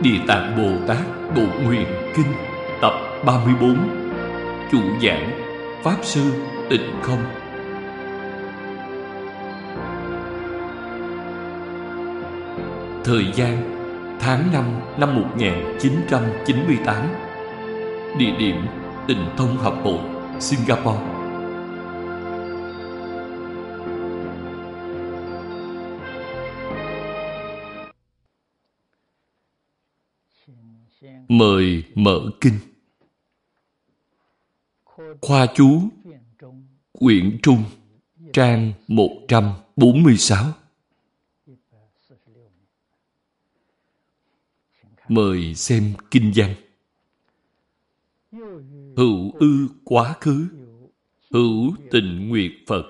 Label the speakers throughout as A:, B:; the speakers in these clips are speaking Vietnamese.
A: Địa Tạng Bồ Tát Bộ Nguyện Kinh, Tập 34 Chủ giảng Pháp Sư Tịnh Không. Thời gian, Tháng 5 năm 1998 Địa điểm Tịnh Thông Học Hội, Singapore. Mời mở kinh. Khoa chú, Quyển Trung, Trang 146 Mời xem kinh văn. Hữu ư quá khứ, Hữu tình nguyệt Phật,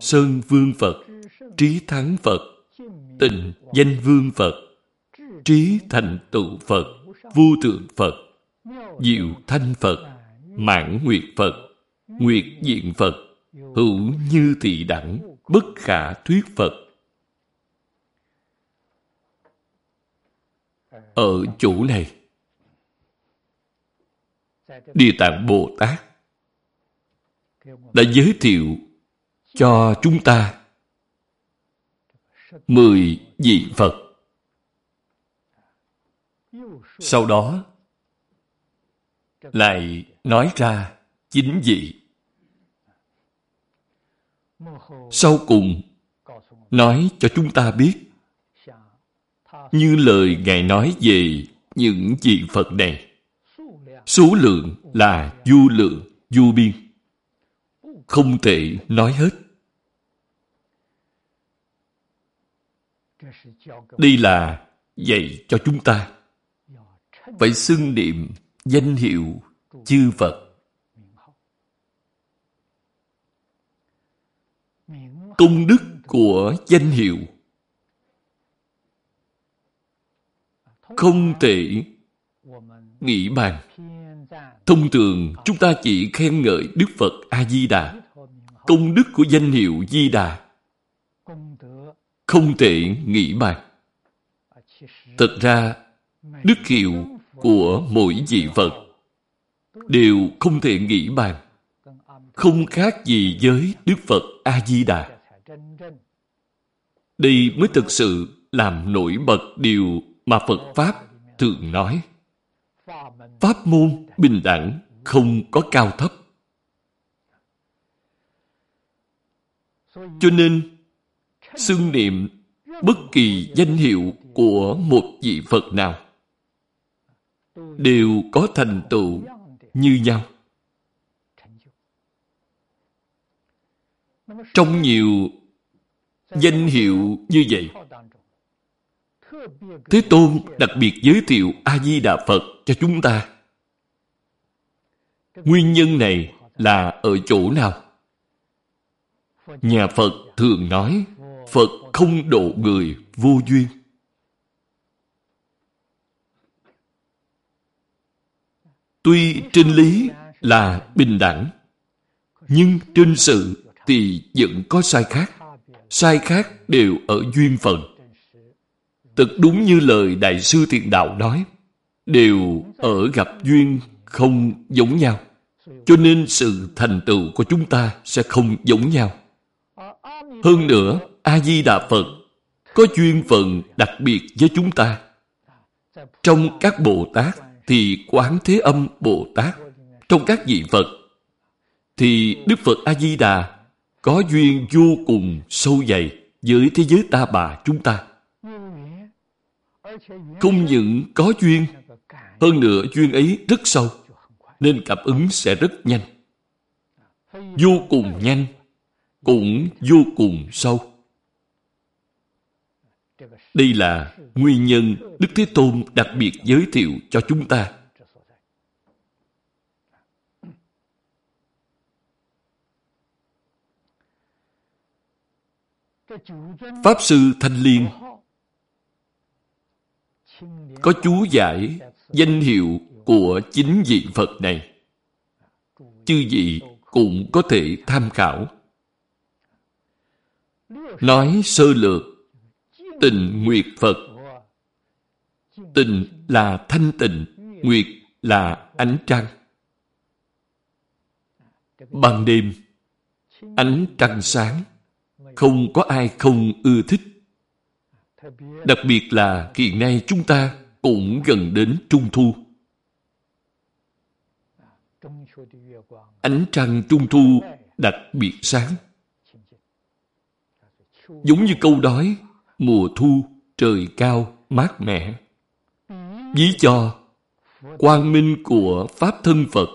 A: Sơn Vương Phật, Trí Thắng Phật Tình danh Vương Phật, Trí Thành Tựu Phật. Vô Tượng Phật. Diệu Thanh Phật. Mãn Nguyệt Phật. Nguyệt Diện Phật. Hữu Như Thị Đẳng. Bất Khả Thuyết Phật. Ở chỗ này, Địa Tạng Bồ Tát đã giới thiệu cho chúng ta mười vị Phật. Sau đó lại nói ra chính vị. Sau cùng nói cho chúng ta biết như lời Ngài nói về những vị Phật này. Số lượng là du lượng, du biên. Không thể nói hết. Đây là dạy cho chúng ta phải xưng niệm danh hiệu chư Phật. Công đức của danh hiệu không thể nghĩ bàn. Thông thường chúng ta chỉ khen ngợi Đức Phật A-di-đà. Công đức của danh hiệu Di Đà không thể nghĩ bàn. Thật ra, đức hiệu của mỗi vị Phật đều không thể nghĩ bàn. Không khác gì với Đức Phật A-di-đà. Đây mới thực sự làm nổi bật điều mà Phật Pháp thường nói. Pháp môn bình đẳng, không có cao thấp. Cho nên, xưng niệm bất kỳ danh hiệu của một vị Phật nào đều có thành tựu như nhau. Trong nhiều danh hiệu như vậy, Thế Tôn đặc biệt giới thiệu A-di-đà Phật cho chúng ta. Nguyên nhân này là ở chỗ nào? Nhà Phật thường nói Phật không độ người vô duyên. Tuy trên lý là bình đẳng, nhưng trên sự thì vẫn có sai khác. Sai khác đều ở duyên phận. Thật đúng như lời Đại sư Thiện Đạo nói, đều ở gặp duyên không giống nhau. Cho nên sự thành tựu của chúng ta sẽ không giống nhau. Hơn nữa, A-di-đà Phật có duyên phận đặc biệt với chúng ta. Trong các Bồ Tát thì Quán Thế Âm Bồ Tát. Trong các vị Phật thì Đức Phật A-di-đà có duyên vô cùng sâu dày với thế giới ta bà chúng ta. Không những có duyên, hơn nữa duyên ấy rất sâu, nên cảm ứng sẽ rất nhanh. Vô cùng nhanh, cũng vô cùng sâu. Đây là nguyên nhân Đức Thế Tôn đặc biệt giới thiệu cho chúng ta. Pháp Sư Thanh Liên có chú giải danh hiệu của chính vị Phật này. Chư vị cũng có thể tham khảo. Nói sơ lược, tình nguyệt Phật, tình là thanh tịnh, nguyệt là ánh trăng. Ban đêm, ánh trăng sáng, không có ai không ưa thích. Đặc biệt là hiện nay chúng ta cũng gần đến Trung Thu. Ánh trăng Trung Thu đặc biệt sáng. Giống như câu đói, mùa thu, trời cao, mát mẻ. Ví cho quang minh của Pháp thân Phật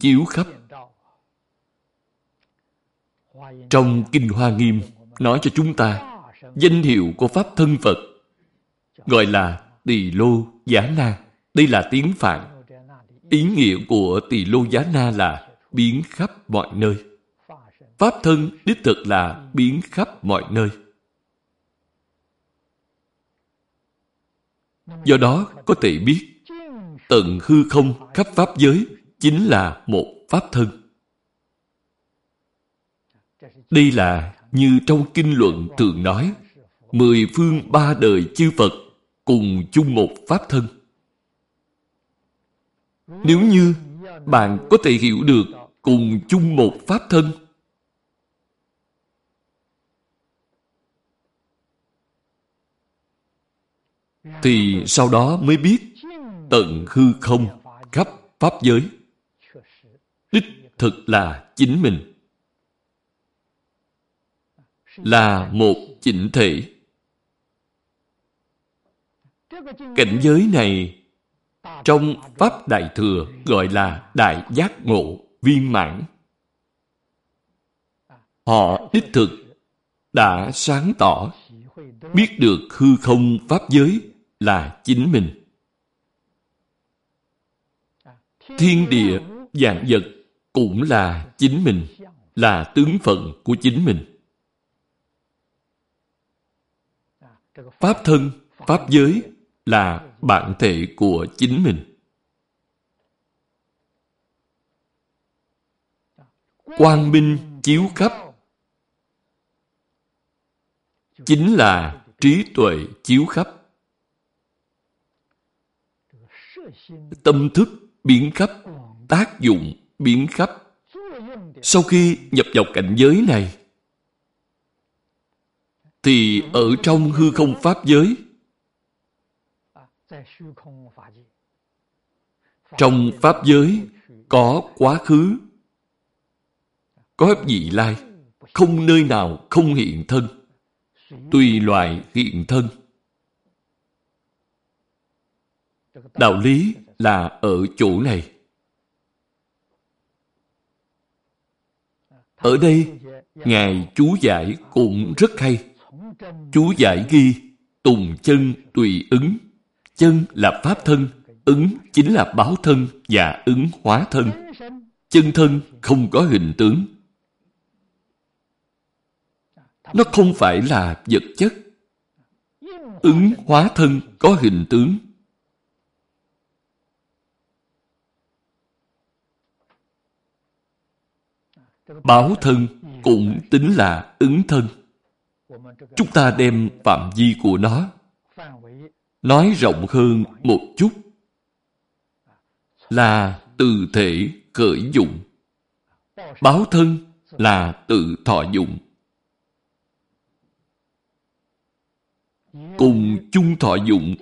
A: chiếu khắp trong Kinh Hoa Nghiêm, nói cho chúng ta danh hiệu của Pháp thân Phật, gọi là Tỳ Lô Giá Na. Đây là tiếng Phạn. Ý nghĩa của Tỳ Lô Giá Na là biến khắp mọi nơi. Pháp thân đích thực là biến khắp mọi nơi. Do đó, có thể biết, tận hư không khắp Pháp giới chính là một Pháp thân. Đây là như trong kinh luận thường nói, mười phương ba đời chư Phật cùng chung một Pháp thân. Nếu như bạn có thể hiểu được cùng chung một Pháp thân thì sau đó mới biết tận hư không khắp Pháp giới. Đích thực là chính mình. Là một chỉnh thể. Cảnh giới này trong pháp đại thừa gọi là đại giác ngộ viên mãn. Họ đích thực đã sáng tỏ, biết được hư không pháp giới là chính mình. Thiên địa dạng vật cũng là chính mình, là tướng phận của chính mình. Pháp thân, pháp giới là bản thể của chính mình. Quang minh chiếu khắp chính là trí tuệ chiếu khắp. Tâm thức biến khắp, tác dụng biến khắp. Sau khi nhập vào cảnh giới này, thì ở trong hư không pháp giới, trong pháp giới có quá khứ, có vị lai, không nơi nào không hiện thân, tùy loại hiện thân. Đạo lý là ở chỗ này. Ở đây, ngài chú giải cũng rất hay. Chú giải ghi, tùng chân tùy ứng. Chân là pháp thân, ứng chính là báo thân và ứng hóa thân. Chân thân không có hình tướng. Nó không phải là vật chất. Ứng hóa thân có hình tướng. Báo thân cũng tính là ứng thân. Chúng ta đem phạm vi của nó, nói rộng hơn một chút, là từ thể khởi dụng. Báo thân là tự thọ dụng. Cùng chung thọ dụng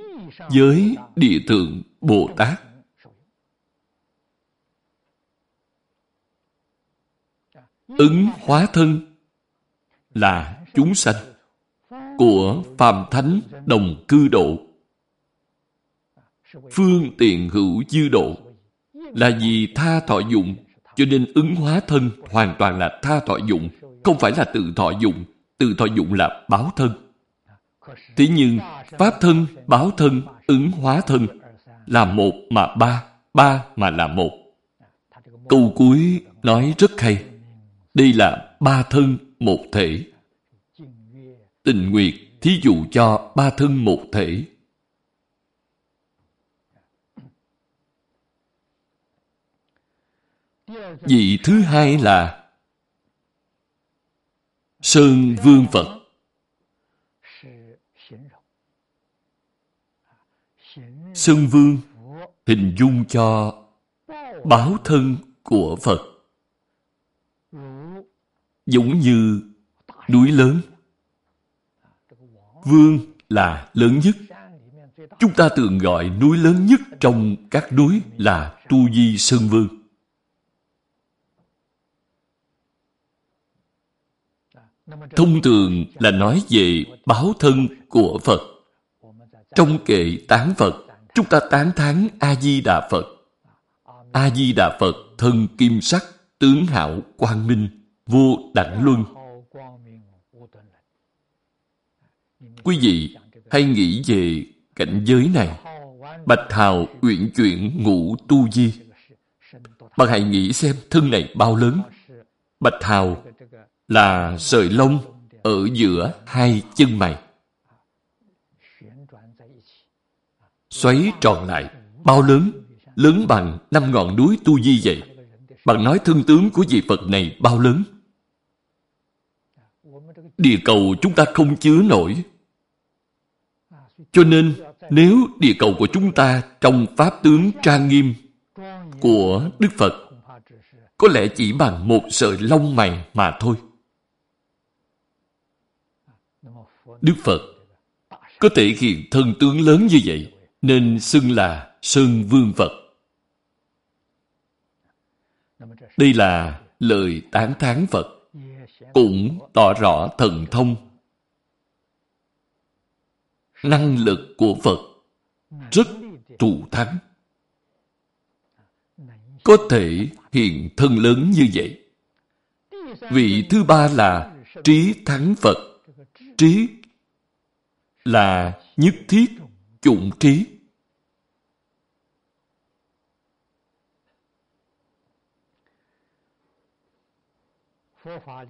A: với địa thượng bồ tát. Ứng hóa thân là chúng sanh của phàm thánh đồng cư độ. Phương tiện hữu dư độ là vì tha thọ dụng, cho nên ứng hóa thân hoàn toàn là tha thọ dụng, không phải là tự thọ dụng. Tự thọ dụng là báo thân. Thế nhưng pháp thân, báo thân, ứng hóa thân là một mà ba ba mà là một. Câu cuối nói rất hay đây là ba thân một thể. Tình nguyệt thí dụ cho ba thân một thể. Vị thứ hai là Sơn Vương Phật. Sơn Vương hình dung cho báo thân của Phật giống như núi lớn. Vương là lớn nhất. Chúng ta thường gọi núi lớn nhất trong các núi là Tu Di Sơn Vương. Thông thường là nói về báo thân của Phật. Trong kệ tán Phật, chúng ta tán thán A-di-đà Phật. A-di-đà Phật thân kim sắc, tướng hảo, quang minh, vô đảnh luân. Quý vị hãy nghĩ về cảnh giới này. Bạch Hào uyển chuyển ngũ tu di. Bạn hãy nghĩ xem thân này bao lớn. Bạch Hào là sợi lông ở giữa hai chân mày. Xoáy tròn lại, bao lớn, lớn bằng năm ngọn núi tu di vậy. Bạn nói thân tướng của vị Phật này bao lớn? Địa cầu chúng ta không chứa nổi. Cho nên, nếu địa cầu của chúng ta trong pháp tướng trang nghiêm của Đức Phật có lẽ chỉ bằng một sợi lông mày mà thôi. Đức Phật có thể hiện thân tướng lớn như vậy nên xưng là Sơn Vương Phật. Đây là lời tán thán Phật, cũng tỏ rõ thần thông. Năng lực của Phật rất trụ thắng. Có thể hiện thân lớn như vậy. Vị thứ ba là trí thắng Phật. Trí là nhất thiết chủng trí.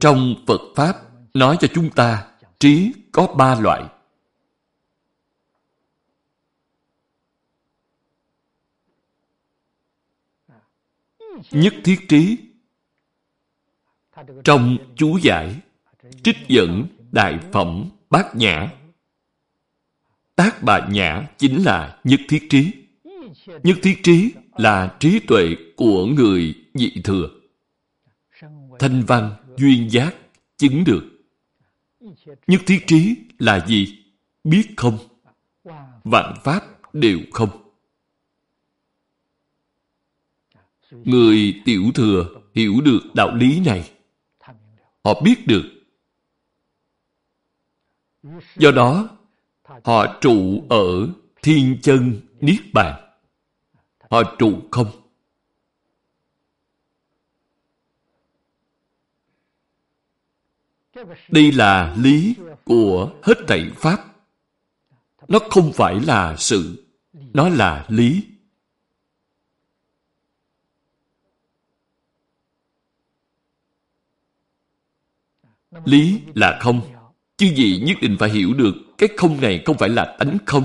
A: Trong Phật Pháp nói cho chúng ta, trí có ba loại. Nhất thiết trí, Trong chú giải, Trích dẫn Đại Phẩm Bát Nhã Tác Bà Nhã chính là nhất thiết trí. Nhất thiết trí là trí tuệ của người dị thừa. Thanh văn duyên giác, chứng được. Nhất thiết trí là gì? Biết không? Vạn pháp đều không. Người tiểu thừa hiểu được đạo lý này. Họ biết được. Do đó, họ trụ ở thiên chân niết bàn. Họ trụ không. Đây là lý của hết thảy Pháp. Nó không phải là sự, nó là lý. Lý là không. Chứ gì nhất định phải hiểu được cái không này không phải là tánh không.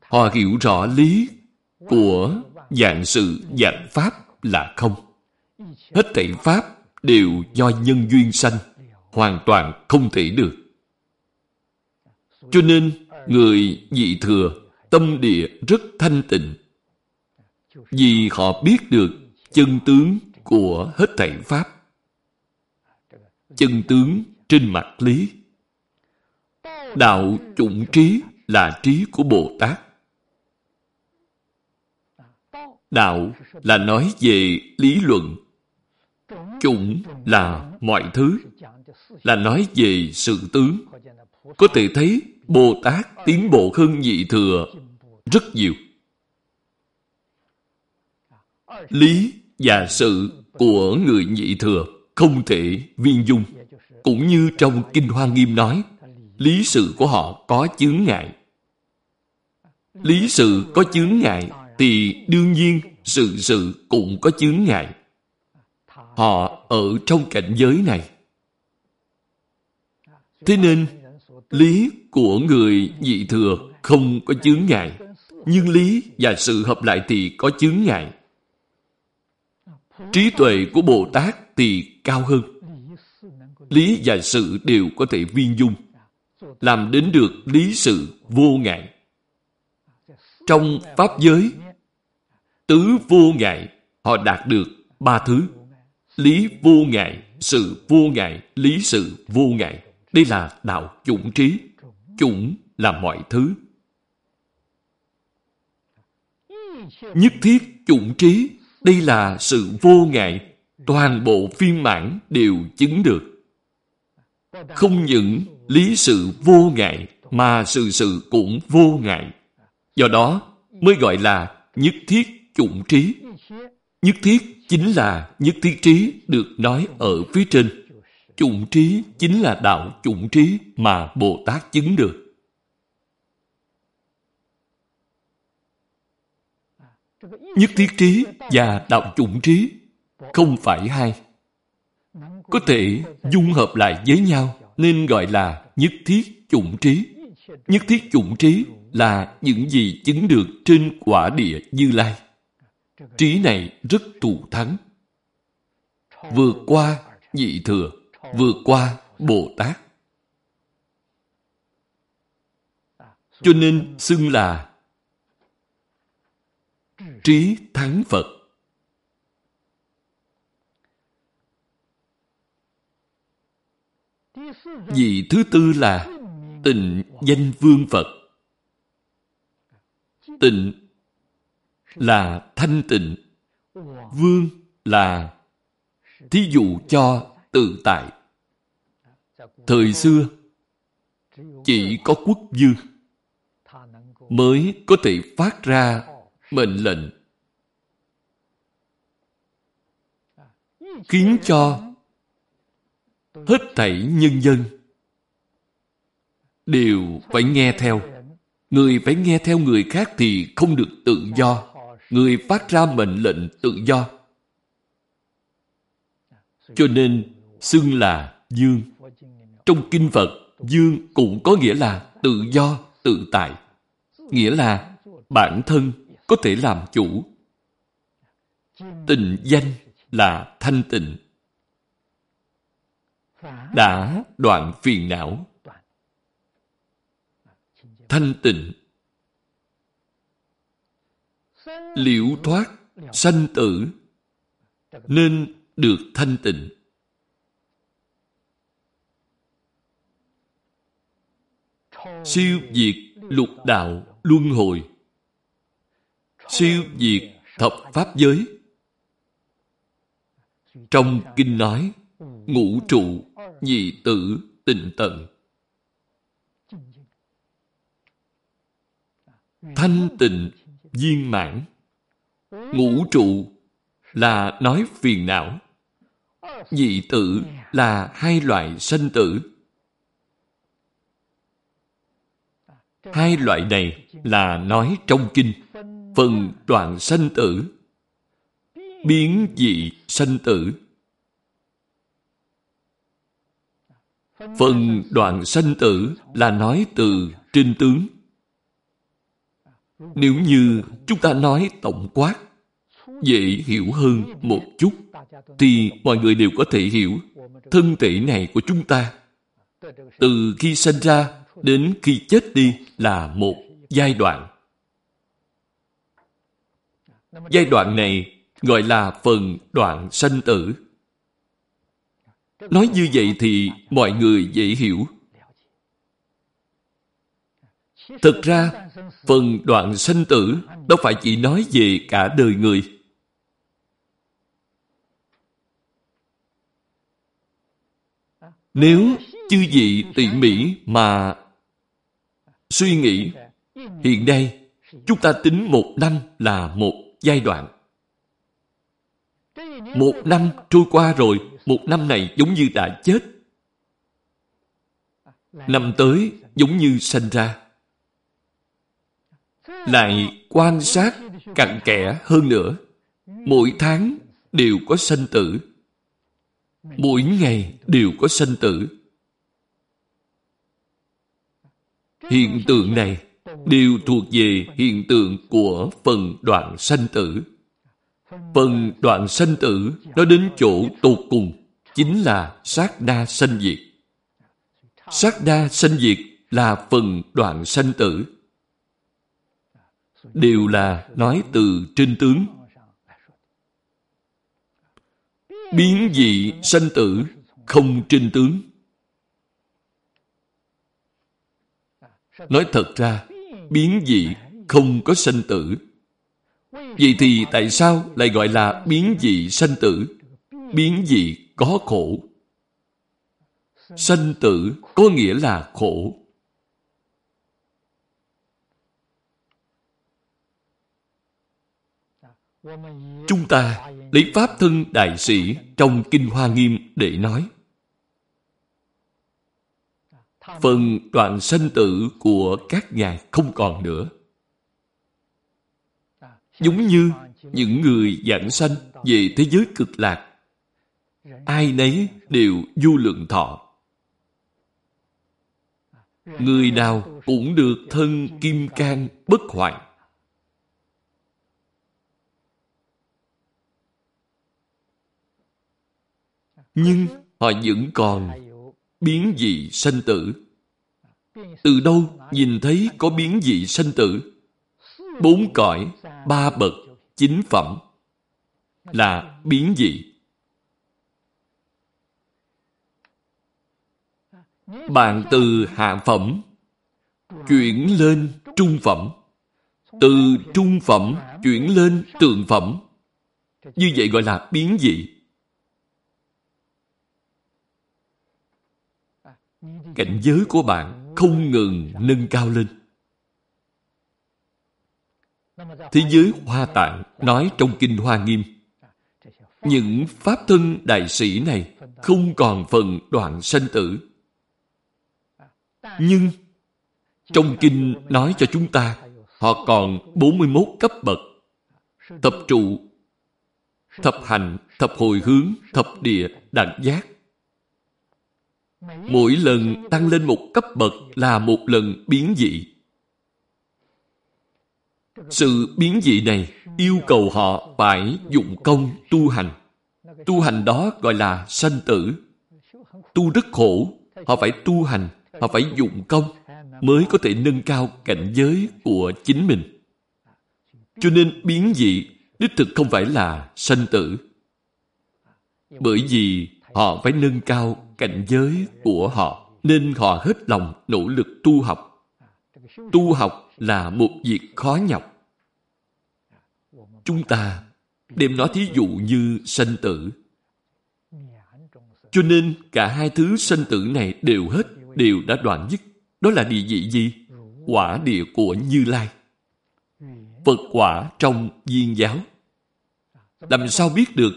A: Họ hiểu rõ lý của dạng sự dạng pháp là không. Hết thảy pháp đều do nhân duyên sanh, hoàn toàn không thể được. Cho nên, người dị thừa, tâm địa rất thanh tịnh. Vì họ biết được chân tướng của hết thảy Pháp. Chân tướng trên mặt lý. Đạo chủng trí là trí của Bồ Tát. Đạo là nói về lý luận Chủng là mọi thứ, là nói về sự tướng. Có thể thấy Bồ Tát tiến bộ hơn nhị thừa rất nhiều. Lý và sự của người nhị thừa không thể viên dung. Cũng như trong Kinh Hoa Nghiêm nói, lý sự của họ có chướng ngại. Lý sự có chướng ngại thì đương nhiên sự sự cũng có chướng ngại. Họ ở trong cảnh giới này. Thế nên, lý của người dị thừa không có chướng ngại, nhưng lý và sự hợp lại thì có chướng ngại. Trí tuệ của Bồ Tát thì cao hơn, lý và sự đều có thể viên dung, làm đến được lý sự vô ngại. Trong Pháp giới, tứ vô ngại, họ đạt được ba thứ. Lý vô ngại, sự vô ngại, lý sự vô ngại. Đây là đạo chủng trí. Chủng là mọi thứ. Nhất thiết chủng trí, đây là sự vô ngại. Toàn bộ phiên mãn đều chứng được. Không những lý sự vô ngại, mà sự sự cũng vô ngại. Do đó mới gọi là nhất thiết chủng trí. Nhất thiết chính là nhất thiết trí được nói ở phía trên. Chủng trí chính là đạo chủng trí mà Bồ Tát chứng được. Nhất thiết trí và đạo chủng trí không phải hai. Có thể dung hợp lại với nhau nên gọi là nhất thiết chủng trí. Nhất thiết chủng trí là những gì chứng được trên quả địa Như Lai. Trí này rất thù thắng. Vượt qua nhị thừa, vượt qua Bồ Tát. Cho nên xưng là trí thắng Phật. Vị thứ tư là tịnh danh vương Phật. Tịnh là thanh tịnh. Vương là thí dụ cho tự tại. Thời xưa, chỉ có quốc vương mới có thể phát ra mệnh lệnh khiến cho hết thảy nhân dân đều phải nghe theo. Người phải nghe theo người khác thì không được tự do. Người phát ra mệnh lệnh tự do. Cho nên, xưng là dương. Trong kinh Phật, dương cũng có nghĩa là tự do, tự tại. Nghĩa là bản thân có thể làm chủ. Tình danh là thanh tịnh. Đã đoạn phiền não. Thanh tịnh. Liễu thoát sanh tử nên được thanh tịnh. Siêu diệt lục đạo luân hồi siêu diệt thập pháp giới. Trong kinh nói, ngũ trụ, nhị tử, tịnh tận. Thanh tịnh, viên mãn. Ngũ trụ là nói phiền não. Nhị tử là hai loại sanh tử. Hai loại này là nói trong kinh, phần đoạn sanh tử, biến dị sanh tử phần đoạn sanh tử là nói từ trinh tướng nếu như chúng ta nói tổng quát, dễ hiểu hơn một chút, thì mọi người đều có thể hiểu thân thể này của chúng ta từ khi sinh ra đến khi chết đi là một giai đoạn Giai đoạn này gọi là phần đoạn sanh tử. Nói như vậy thì mọi người dễ hiểu. Thực ra, phần đoạn sanh tử đâu phải chỉ nói về cả đời người. Nếu chư vị tỉ mỉ mà suy nghĩ, hiện nay chúng ta tính một năm là một giai đoạn. Một năm trôi qua rồi, một năm này giống như đã chết. Năm tới giống như sanh ra. Lại quan sát cặn kẽ hơn nữa. Mỗi tháng đều có sanh tử. Mỗi ngày đều có sanh tử. Hiện tượng này đều thuộc về hiện tượng của phần đoạn sanh tử. Phần đoạn sanh tử nó đến chỗ tột cùng, chính là sát đa sanh diệt. Sát đa sanh diệt là phần đoạn sanh tử. Đều là nói từ trên tướng. Biến dị sanh tử không trên tướng. Nói thật ra, biến dị không có sanh tử. Vậy thì tại sao lại gọi là biến dị sanh tử? Biến dị có khổ. Sanh tử có nghĩa là khổ. Chúng ta lấy Pháp thân Đại Sĩ trong Kinh Hoa Nghiêm để nói. Phần đoạn sanh tử của các ngài không còn nữa. Giống như những người giảng sanh về thế giới cực lạc. Ai nấy đều du lượng thọ. Người nào cũng được thân kim cang bất hoại. Nhưng họ vẫn còn biến dị sanh tử. Từ đâu nhìn thấy có biến dị sanh tử? Bốn cõi, ba bậc, chính phẩm là biến dị. Bạn từ hạ phẩm chuyển lên trung phẩm. Từ trung phẩm chuyển lên tượng phẩm. Như vậy gọi là biến dị. Cảnh giới của bạn không ngừng nâng cao lên. Thế giới Hoa Tạng nói trong Kinh Hoa Nghiêm những Pháp thân đại sĩ này không còn phần đoạn sanh tử. Nhưng trong Kinh nói cho chúng ta họ còn 41 cấp bậc tập trụ, thập hành, thập hồi hướng, thập địa, đẳng giác. Mỗi lần tăng lên một cấp bậc là một lần biến dị. Sự biến dị này yêu cầu họ phải dụng công tu hành. Tu hành đó gọi là sanh tử. Tu rất khổ, họ phải tu hành, họ phải dụng công mới có thể nâng cao cảnh giới của chính mình. Cho nên biến dị đích thực không phải là sanh tử. Bởi vì họ phải nâng cao cảnh giới của họ, nên họ hết lòng nỗ lực tu học. Tu học là một việc khó nhọc. Chúng ta đem nó thí dụ như sanh tử. Cho nên cả hai thứ sanh tử này đều hết, đều đã đoạn dứt. Đó là địa vị gì? Quả địa của Như Lai. Phật quả trong viên giáo. Làm sao biết được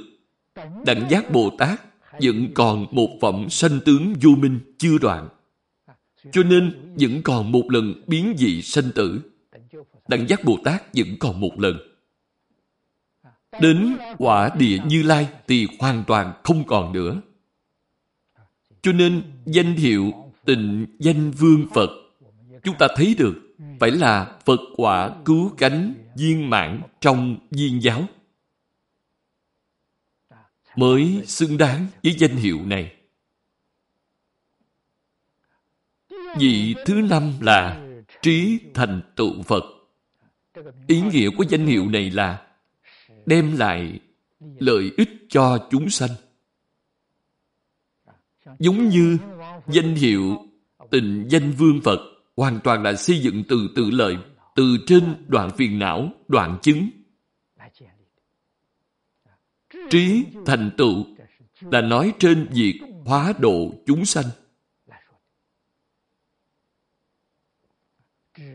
A: đẳng giác Bồ Tát vẫn còn một phẩm sanh tướng vô minh chưa đoạn. Cho nên vẫn còn một lần biến dị sanh tử. Đẳng giác Bồ Tát vẫn còn một lần. Đến quả địa Như Lai thì hoàn toàn không còn nữa. Cho nên danh hiệu tịnh danh vương Phật, chúng ta thấy được phải là Phật quả cứu cánh viên mãn trong viên giáo mới xứng đáng với danh hiệu này. Vị thứ năm là trí thành tựu Phật. Ý nghĩa của danh hiệu này là đem lại lợi ích cho chúng sanh. Giống như danh hiệu tình danh vương Phật hoàn toàn là xây dựng từ tự lợi, từ trên đoạn phiền não, đoạn chứng Trí thành tựu là nói trên việc hóa độ chúng sanh.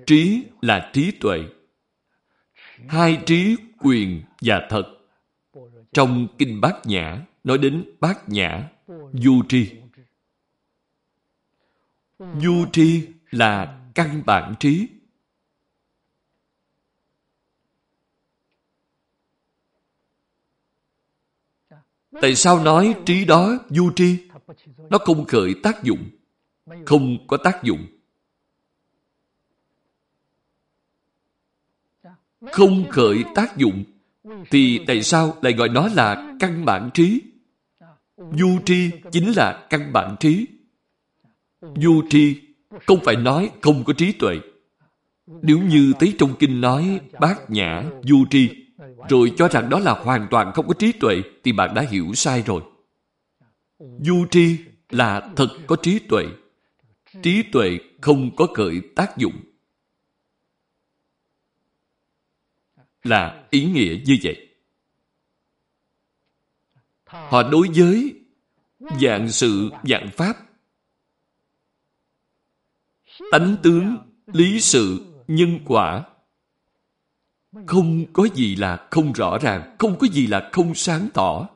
A: Trí là trí tuệ. Hai trí quyền và thật. Trong Kinh Bát Nhã nói đến Bát Nhã, Du Tri. Du Tri là căn bản trí Tại sao nói trí đó du tri? Nó không khởi tác dụng. Không có tác dụng. Không khởi tác dụng thì tại sao lại gọi nó là căn bản trí? Du tri chính là căn bản trí. Du tri không phải nói không có trí tuệ. Nếu như thấy trong kinh nói bát nhã, du tri, rồi cho rằng đó là hoàn toàn không có trí tuệ, thì bạn đã hiểu sai rồi. Du tri là thật có trí tuệ. Trí tuệ không có cởi tác dụng. Là ý nghĩa như vậy. Họ đối với dạng sự, dạng pháp, tánh tướng, lý sự, nhân quả, không có gì là không rõ ràng, không có gì là không sáng tỏ.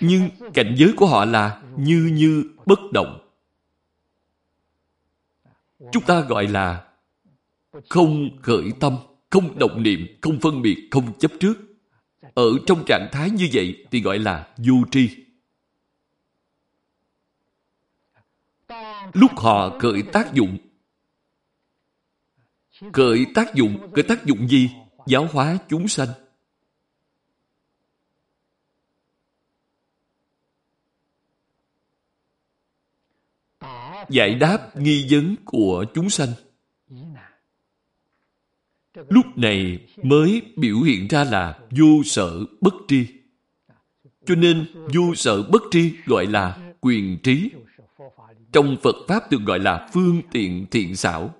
A: Nhưng cảnh giới của họ là như như bất động. Chúng ta gọi là không khởi tâm, không động niệm, không phân biệt, không chấp trước. Ở trong trạng thái như vậy thì gọi là vô tri. Lúc họ khởi tác dụng, khởi tác dụng, khởi tác dụng gì? Giáo hóa chúng sanh. Giải đáp nghi vấn của chúng sanh. Lúc này mới biểu hiện ra là vô sở bất tri. Cho nên vô sở bất tri gọi là quyền trí. Trong Phật Pháp được gọi là phương tiện thiện xảo.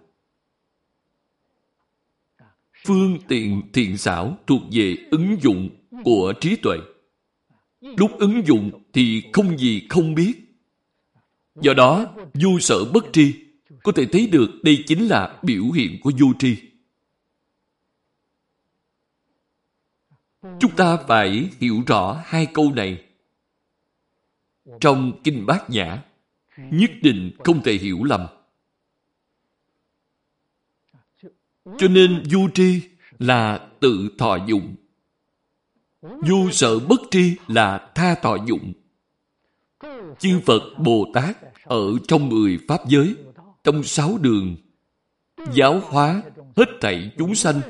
A: Phương tiện thiện xảo thuộc về ứng dụng của trí tuệ. Lúc ứng dụng thì không gì không biết. Do đó, du sở bất tri có thể thấy được đây chính là biểu hiện của vô tri. Chúng ta phải hiểu rõ hai câu này. Trong Kinh Bát Nhã, nhất định không thể hiểu lầm. Cho nên du tri là tự thọ dụng. Du sợ bất tri là tha thọ dụng. Chư Phật Bồ Tát ở trong mười Pháp giới, trong sáu đường, giáo hóa hết thảy chúng sanh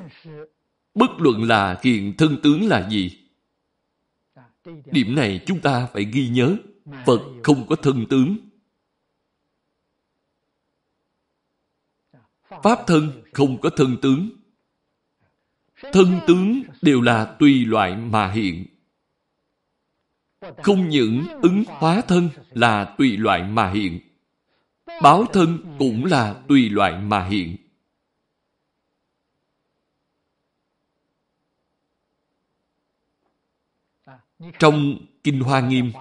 A: Bất luận là hiện thân tướng là gì. Điểm này chúng ta phải ghi nhớ. Phật không có thân tướng. Pháp thân không có thân tướng. Thân tướng đều là tùy loại mà hiện. Không những ứng hóa thân là tùy loại mà hiện. Báo thân cũng là tùy loại mà hiện. Trong Kinh Hoa Nghiêm,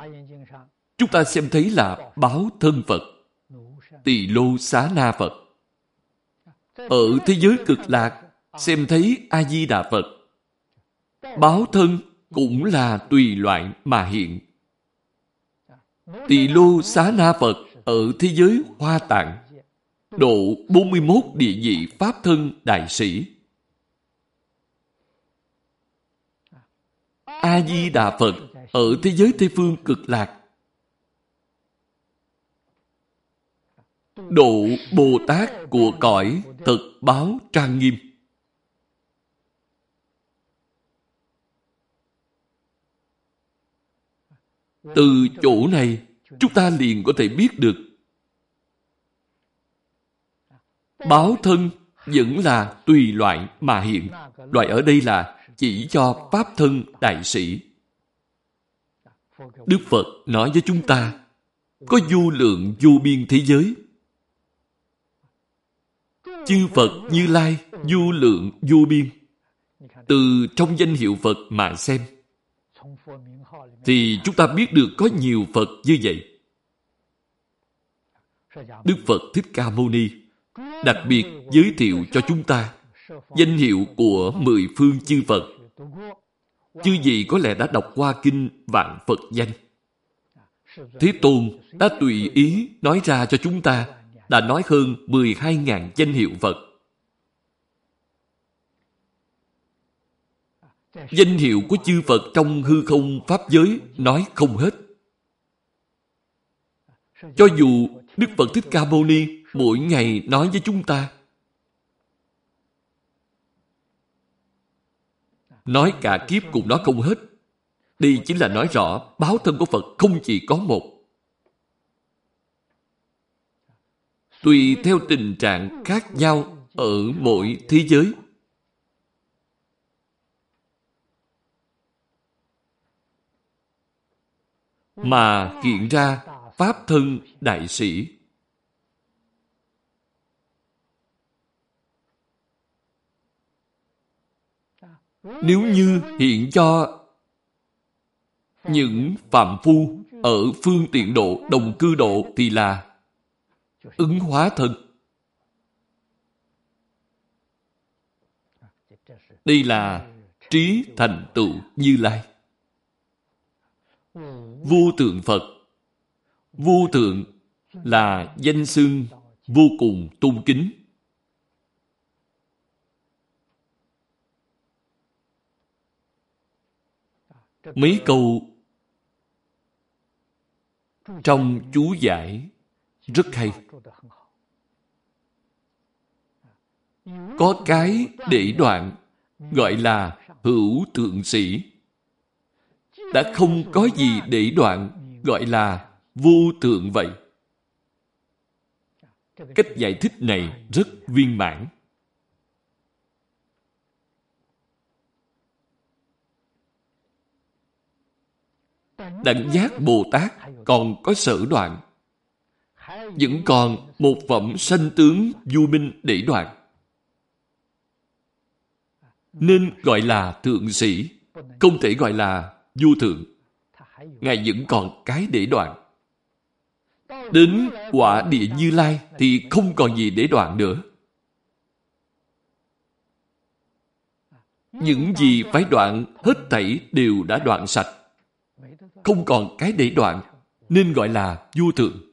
A: chúng ta xem thấy là báo thân Phật, tỳ lô xá na Phật. Ở thế giới cực lạc, xem thấy A-di-đà Phật. Báo thân cũng là tùy loại mà hiện. Tỳ lô xá na Phật ở thế giới hoa tạng, độ 41 địa vị Pháp thân đại sĩ. A-di-đà Phật ở thế giới Tây Phương cực lạc. Độ Bồ Tát của cõi thật báo trang nghiêm. Từ chỗ này, chúng ta liền có thể biết được báo thân vẫn là tùy loại mà hiện. Loại ở đây là chỉ cho Pháp thân đại sĩ. Đức Phật nói với chúng ta có vô lượng vô biên thế giới. Chư Phật Như Lai, vô lượng, vô biên. Từ trong danh hiệu Phật mà xem, thì chúng ta biết được có nhiều Phật như vậy. Đức Phật Thích Ca Mâu Ni đặc biệt giới thiệu cho chúng ta danh hiệu của mười phương chư Phật. Chư gì có lẽ đã đọc qua kinh Vạn Phật danh. Thế Tôn đã tùy ý nói ra cho chúng ta đã nói hơn 12.000 danh hiệu Phật. Danh hiệu của chư Phật trong hư không Pháp giới nói không hết. Cho dù Đức Phật Thích Ca Mâu Ni mỗi ngày nói với chúng ta, nói cả kiếp cùng nó không hết. Đây chính là nói rõ báo thân của Phật không chỉ có một. Tùy theo tình trạng khác nhau ở mỗi thế giới. Mà hiện ra Pháp thân đại sĩ. Nếu như hiện cho những phạm phu ở phương tiện độ, đồng cư độ thì là ứng hóa thân. Đây là trí thành tựu Như Lai. Vô tượng Phật Vô tượng là danh xưng vô cùng tôn kính. Mấy câu trong chú giải rất hay. Có cái để đoạn gọi là hữu tượng sĩ. Đã không có gì để đoạn gọi là vô tượng vậy. Cách giải thích này rất viên mãn. Đẳng giác Bồ Tát còn có sở đoạn. Vẫn còn một phẩm sanh tướng du minh để đoạn. Nên gọi là thượng sĩ, không thể gọi là du thượng. Ngài vẫn còn cái để đoạn. Đến quả địa như lai thì không còn gì để đoạn nữa. Những gì phải đoạn hết thảy đều đã đoạn sạch. Không còn cái để đoạn nên gọi là vô thượng.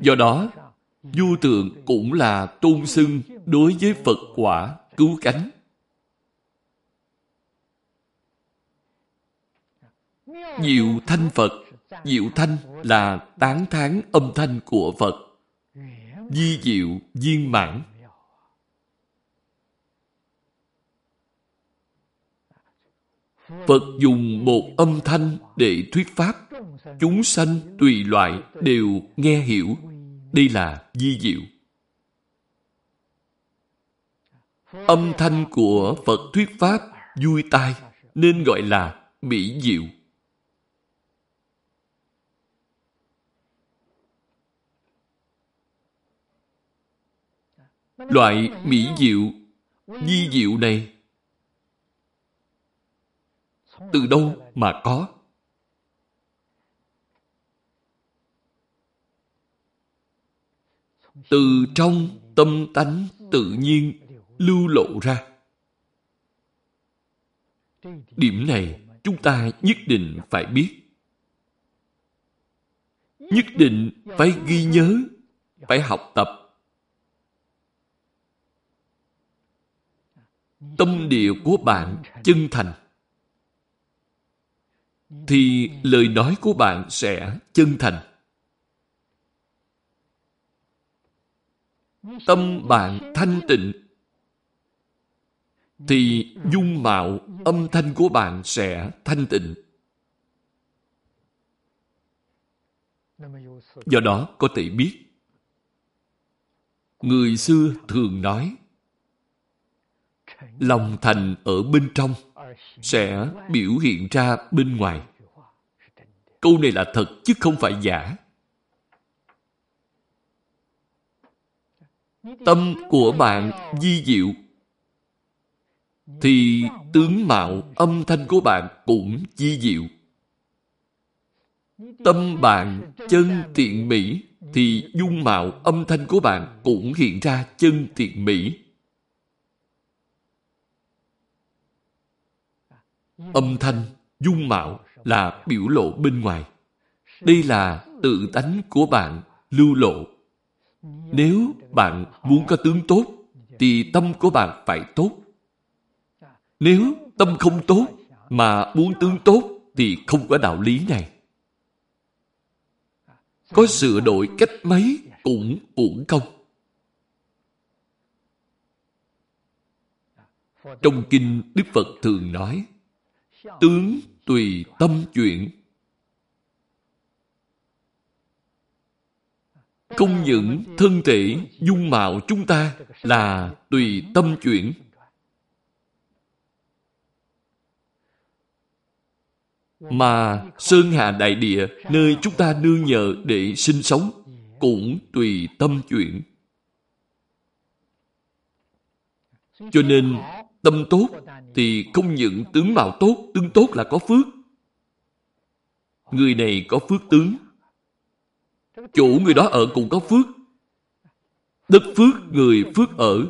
A: Do đó, du tượng cũng là tôn xưng đối với Phật quả cứu cánh. Diệu thanh Phật Diệu thanh là tán thán âm thanh của Phật. Di diệu, viên mãn. Phật dùng một âm thanh để thuyết pháp. Chúng sanh tùy loại đều nghe hiểu. Đây là di diệu. Âm thanh của Phật thuyết pháp vui tai nên gọi là mỹ diệu. Loại mỹ diệu, di diệu này từ đâu mà có? Từ trong tâm tánh tự nhiên lưu lộ ra. Điểm này chúng ta nhất định phải biết. Nhất định phải ghi nhớ, phải học tập tâm địa của bạn chân thành thì lời nói của bạn sẽ chân thành tâm bạn thanh tịnh, thì dung mạo, âm thanh của bạn sẽ thanh tịnh do đó có thể biết, người xưa thường nói, lòng thành ở bên trong sẽ biểu hiện ra bên ngoài. Câu này là thật chứ không phải giả. Tâm của bạn di diệu thì tướng mạo âm thanh của bạn cũng di diệu. Tâm bạn chân thiện mỹ thì dung mạo âm thanh của bạn cũng hiện ra chân thiện mỹ. Âm thanh, dung mạo là biểu lộ bên ngoài. Đây là tự tánh của bạn lưu lộ. Nếu bạn muốn có tướng tốt, thì tâm của bạn phải tốt. Nếu tâm không tốt, mà muốn tướng tốt, thì không có đạo lý này. Có sửa đổi cách mấy cũng uổng công. Trong kinh Đức Phật thường nói, tướng tùy tâm chuyển. Không những thân thể, dung mạo chúng ta là tùy tâm chuyển. Mà Sơn Hà Đại Địa, nơi chúng ta nương nhờ để sinh sống, cũng tùy tâm chuyển. Cho nên, tâm tốt thì không những tướng mạo tốt, tướng tốt là có phước. Người này có phước tướng. Chủ người đó ở cũng có phước. Đất phước, người phước ở.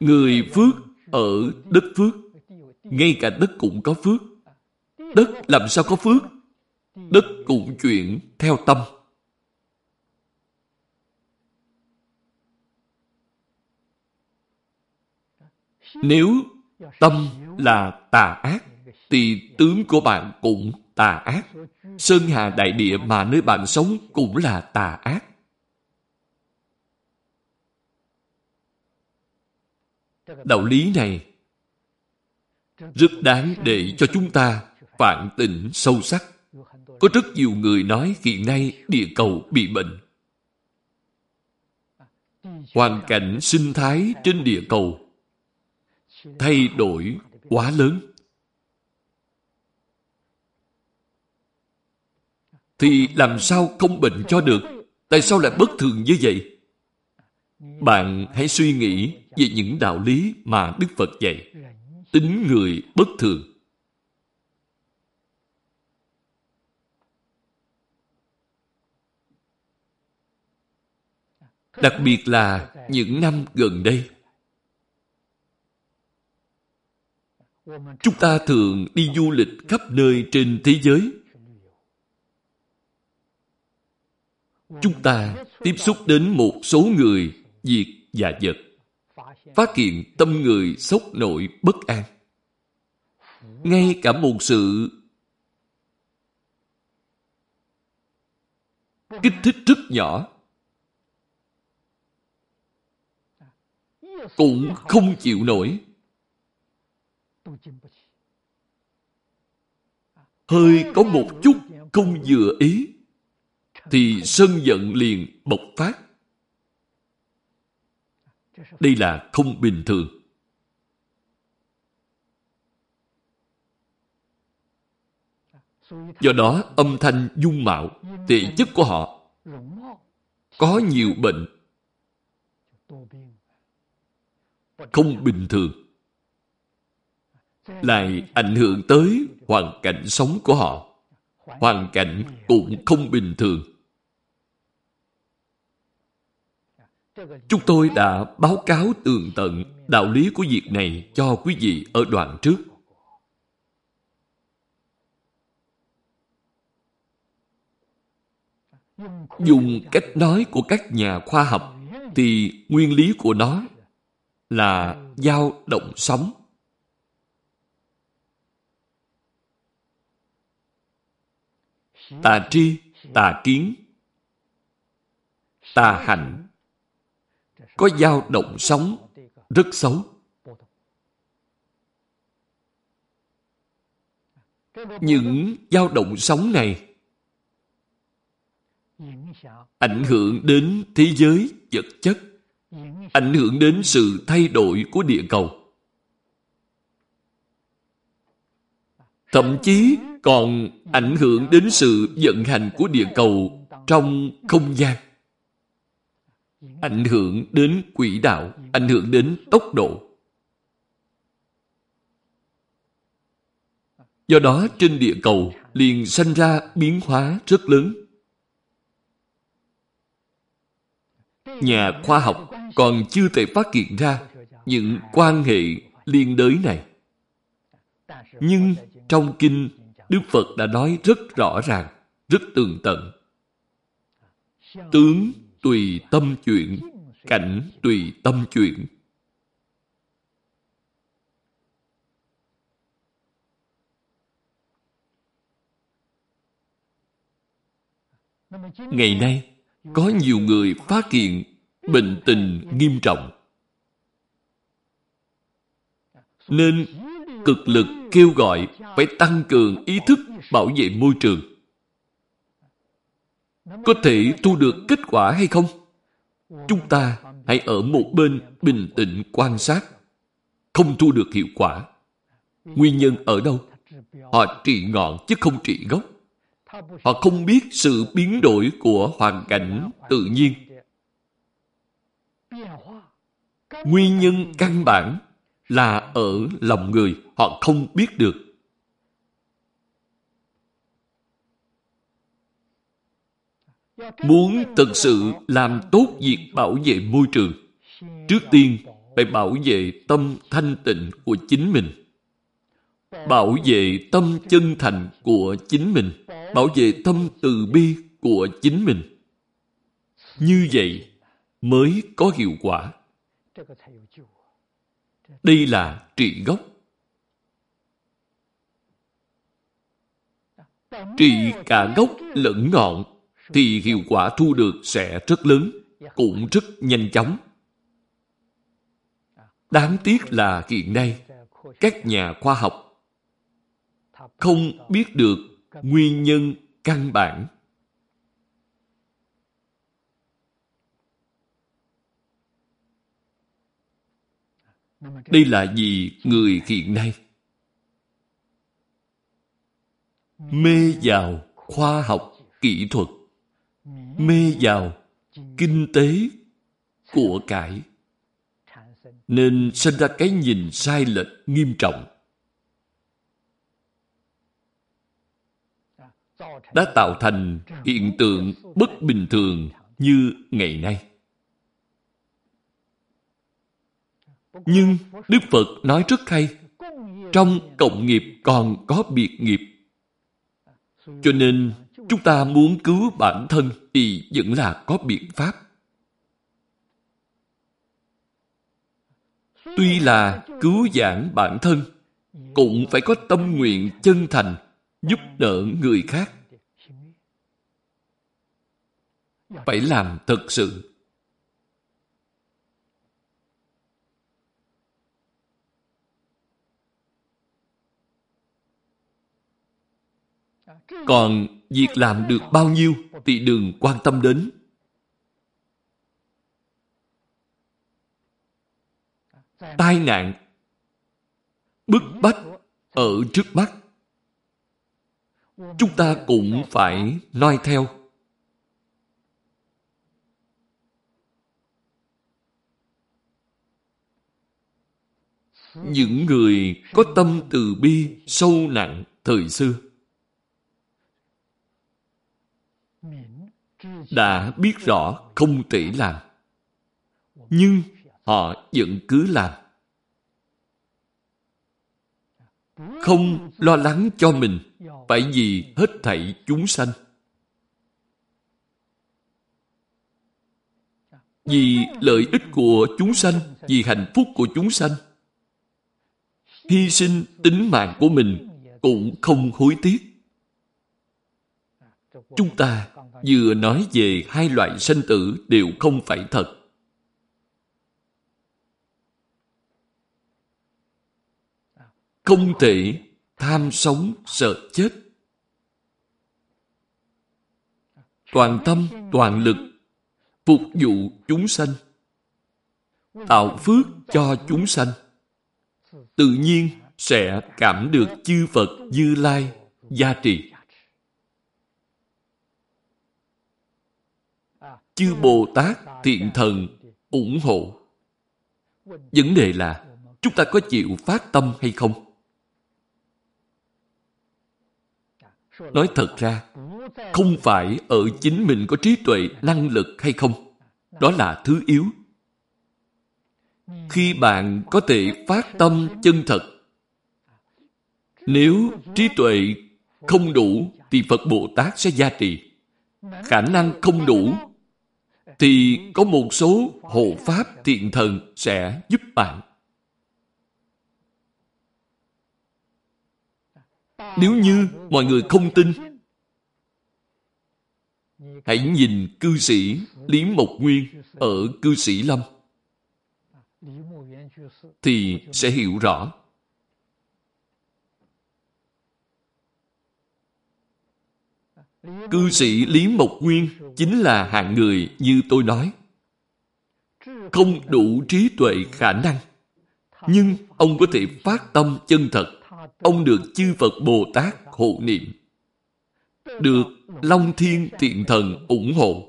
A: Người phước ở đất phước. Ngay cả đất cũng có phước. Đất làm sao có phước? Đất cũng chuyển theo tâm. Nếu tâm là tà ác, thì tướng của bạn cũng tà ác. Sơn Hà Đại Địa mà nơi bạn sống cũng là tà ác. Đạo lý này rất đáng để cho chúng ta phản tỉnh sâu sắc. Có rất nhiều người nói hiện nay địa cầu bị bệnh. Hoàn cảnh sinh thái trên địa cầu thay đổi quá lớn. Thì làm sao không bệnh cho được? Tại sao lại bất thường như vậy? Bạn hãy suy nghĩ về những đạo lý mà Đức Phật dạy. Tính người bất thường. Đặc biệt là những năm gần đây, Chúng ta thường đi du lịch khắp nơi trên thế giới. Chúng ta tiếp xúc đến một số người, việc và vật. Phát hiện tâm người sốc nổi bất an. Ngay cả một sự kích thích rất nhỏ cũng không chịu nổi hơi có một chút không vừa ý thì sân giận liền bộc phát đây là không bình thường do đó, âm thanh dung mạo thể chất của họ có nhiều bệnh không bình thường lại ảnh hưởng tới hoàn cảnh sống của họ. Hoàn cảnh cũng không bình thường. Chúng tôi đã báo cáo tường tận đạo lý của việc này cho quý vị ở đoạn trước. Dùng cách nói của các nhà khoa học thì nguyên lý của nó là dao động sóng. tà tri, tà kiến, tà hạnh, có dao động sóng rất xấu. Những dao động sóng này ảnh hưởng đến thế giới vật chất, ảnh hưởng đến sự thay đổi của địa cầu. Thậm chí còn ảnh hưởng đến sự vận hành của địa cầu trong không gian. Ảnh hưởng đến quỹ đạo, ảnh hưởng đến tốc độ. Do đó trên địa cầu liền sanh ra biến hóa rất lớn. Nhà khoa học còn chưa thể phát hiện ra những quan hệ liên đới này. Nhưng trong kinh Đức Phật đã nói rất rõ ràng, rất tường tận. Tướng tùy tâm chuyển, cảnh tùy tâm chuyển. Ngày nay, có nhiều người phát hiện bệnh tình nghiêm trọng. nên cực lực kêu gọi phải tăng cường ý thức bảo vệ môi trường. Có thể thu được kết quả hay không? Chúng ta hãy ở một bên bình tĩnh quan sát. Không thu được hiệu quả. Nguyên nhân ở đâu? Họ trị ngọn chứ không trị gốc. Họ không biết sự biến đổi của hoàn cảnh tự nhiên. Nguyên nhân căn bản là ở lòng người họ không biết được. Muốn thực sự làm tốt việc bảo vệ môi trường, trước tiên phải bảo vệ tâm thanh tịnh của chính mình. Bảo vệ tâm chân thành của chính mình. Bảo vệ tâm từ bi của chính mình. Như vậy mới có hiệu quả. Đây là trị gốc. Trị cả gốc lẫn ngọn thì hiệu quả thu được sẽ rất lớn, cũng rất nhanh chóng. Đáng tiếc là hiện nay, các nhà khoa học không biết được nguyên nhân căn bản. Đây là vì người hiện nay mê vào khoa học kỹ thuật mê vào kinh tế của cải. Nên sinh ra cái nhìn sai lệch nghiêm trọng. Đã tạo thành hiện tượng bất bình thường như ngày nay. Nhưng đức phật nói rất hay, trong cộng nghiệp còn có biệt nghiệp. Cho nên chúng ta muốn cứu bản thân thì vẫn là có biện pháp. Tuy là cứu giảng bản thân, cũng phải có tâm nguyện chân thành giúp đỡ người khác. Phải làm thật sự. Còn việc làm được bao nhiêu thì đừng quan tâm đến. Tai nạn, bức bách ở trước mắt. Chúng ta cũng phải noi theo. Những người có tâm từ bi sâu nặng thời xưa đã biết rõ không thể làm. Nhưng họ vẫn cứ làm. Không lo lắng cho mình, phải vì hết thảy chúng sanh. Vì lợi ích của chúng sanh, vì hạnh phúc của chúng sanh. Hy sinh tính mạng của mình cũng không hối tiếc. Chúng ta vừa nói về hai loại sinh tử đều không phải thật. Không thể tham sống sợ chết. Toàn tâm, toàn lực phục vụ chúng sanh tạo phước cho chúng sanh tự nhiên sẽ cảm được chư Phật Như Lai gia trì. Chư Bồ Tát thiện thần ủng hộ. Vấn đề là chúng ta có chịu phát tâm hay không? Nói thật ra, không phải ở chính mình có trí tuệ, năng lực hay không. Đó là thứ yếu. Khi bạn có thể phát tâm chân thật, nếu trí tuệ không đủ thì Phật Bồ Tát sẽ gia trì. Khả năng không đủ thì có một số hộ pháp thiện thần sẽ giúp bạn. Nếu như mọi người không tin, hãy nhìn cư sĩ Lý Mộc Nguyên ở cư sĩ Lâm thì sẽ hiểu rõ Cư sĩ Lý Mộc Nguyên chính là hạng người như tôi nói. Không đủ trí tuệ khả năng. Nhưng ông có thể phát tâm chân thật. Ông được chư Phật Bồ Tát hộ niệm. Được Long Thiên Thiện Thần ủng hộ.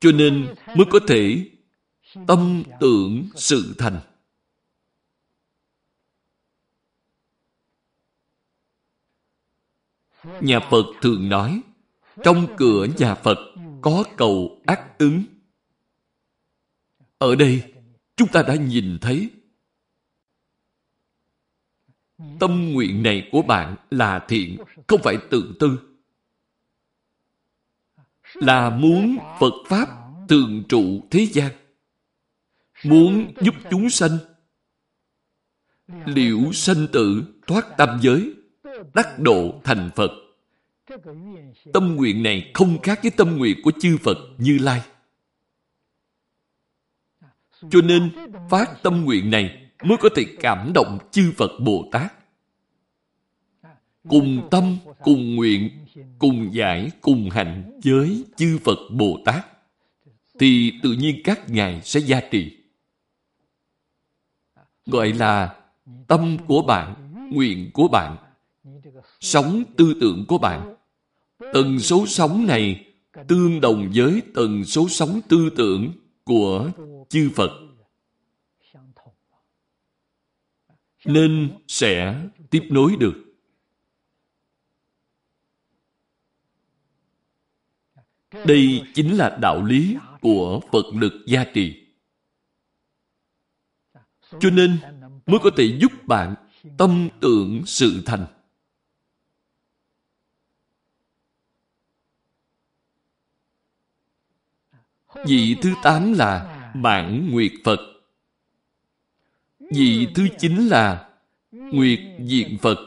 A: Cho nên mới có thể tâm tưởng sự thành. Nhà Phật thường nói, trong cửa nhà Phật có cầu ác ứng. Ở đây, chúng ta đã nhìn thấy tâm nguyện này của bạn là thiện, không phải tự tư. Là muốn Phật Pháp thường trụ thế gian. Muốn giúp chúng sanh liễu sanh tử thoát tam giới đắc độ thành Phật. Tâm nguyện này không khác với tâm nguyện của chư Phật Như Lai. Cho nên, phát tâm nguyện này mới có thể cảm động chư Phật Bồ Tát. Cùng tâm, cùng nguyện, cùng giải, cùng hạnh với chư Phật Bồ Tát, thì tự nhiên các ngài sẽ gia trì. Gọi là tâm của bạn, nguyện của bạn sống tư tưởng của bạn. Tần số sống này tương đồng với tần số sống tư tưởng của chư Phật. Nên sẽ tiếp nối được. Đây chính là đạo lý của Phật lực gia trì. Cho nên mới có thể giúp bạn tâm tưởng sự thành. Vị thứ tám là Mãn Nguyệt Phật. Vị thứ chín là Nguyệt Diện Phật.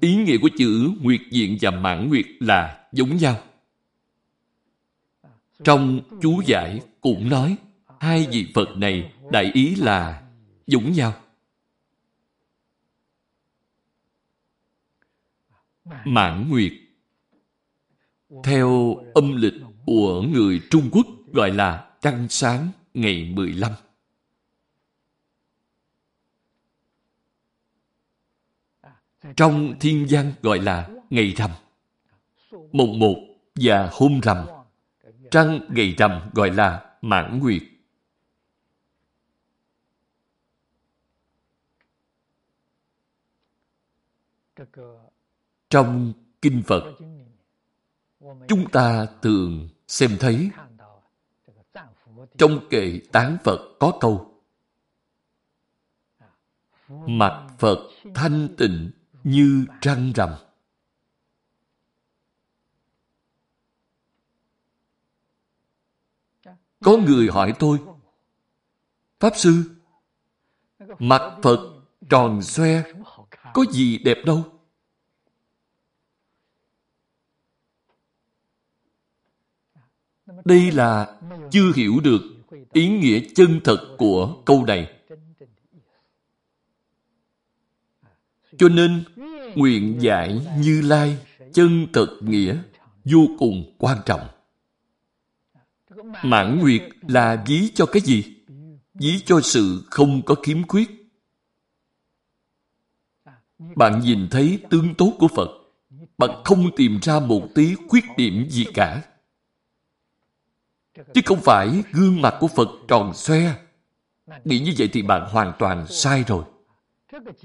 A: Ý nghĩa của chữ Nguyệt Diện và Mãn Nguyệt là giống nhau. Trong chú giải cũng nói, hai vị Phật này đại ý là giống nhau. Mãn Nguyệt Theo âm lịch của người Trung Quốc gọi là trăng sáng ngày 15. Trong thiên văn gọi là ngày rằm. Mùng một và hôm rằm. Trăng ngày rằm gọi là mãn nguyệt. Trong Kinh Phật, chúng ta thường xem thấy trong kệ tán Phật có câu Mặt Phật thanh tịnh như trăng rằm. Có người hỏi tôi, Pháp Sư, mặt Phật tròn xoe, có gì đẹp đâu? Đây là chưa hiểu được ý nghĩa chân thật của câu này. Cho nên, nguyện giải Như Lai chân thật nghĩa vô cùng quan trọng. Mãn nguyệt là ví cho cái gì? Ví cho sự không có khiếm khuyết. Bạn nhìn thấy tướng tốt của Phật, bạn không tìm ra một tí khuyết điểm gì cả. Chứ không phải gương mặt của Phật tròn xoe. Nghĩ như vậy thì bạn hoàn toàn sai rồi.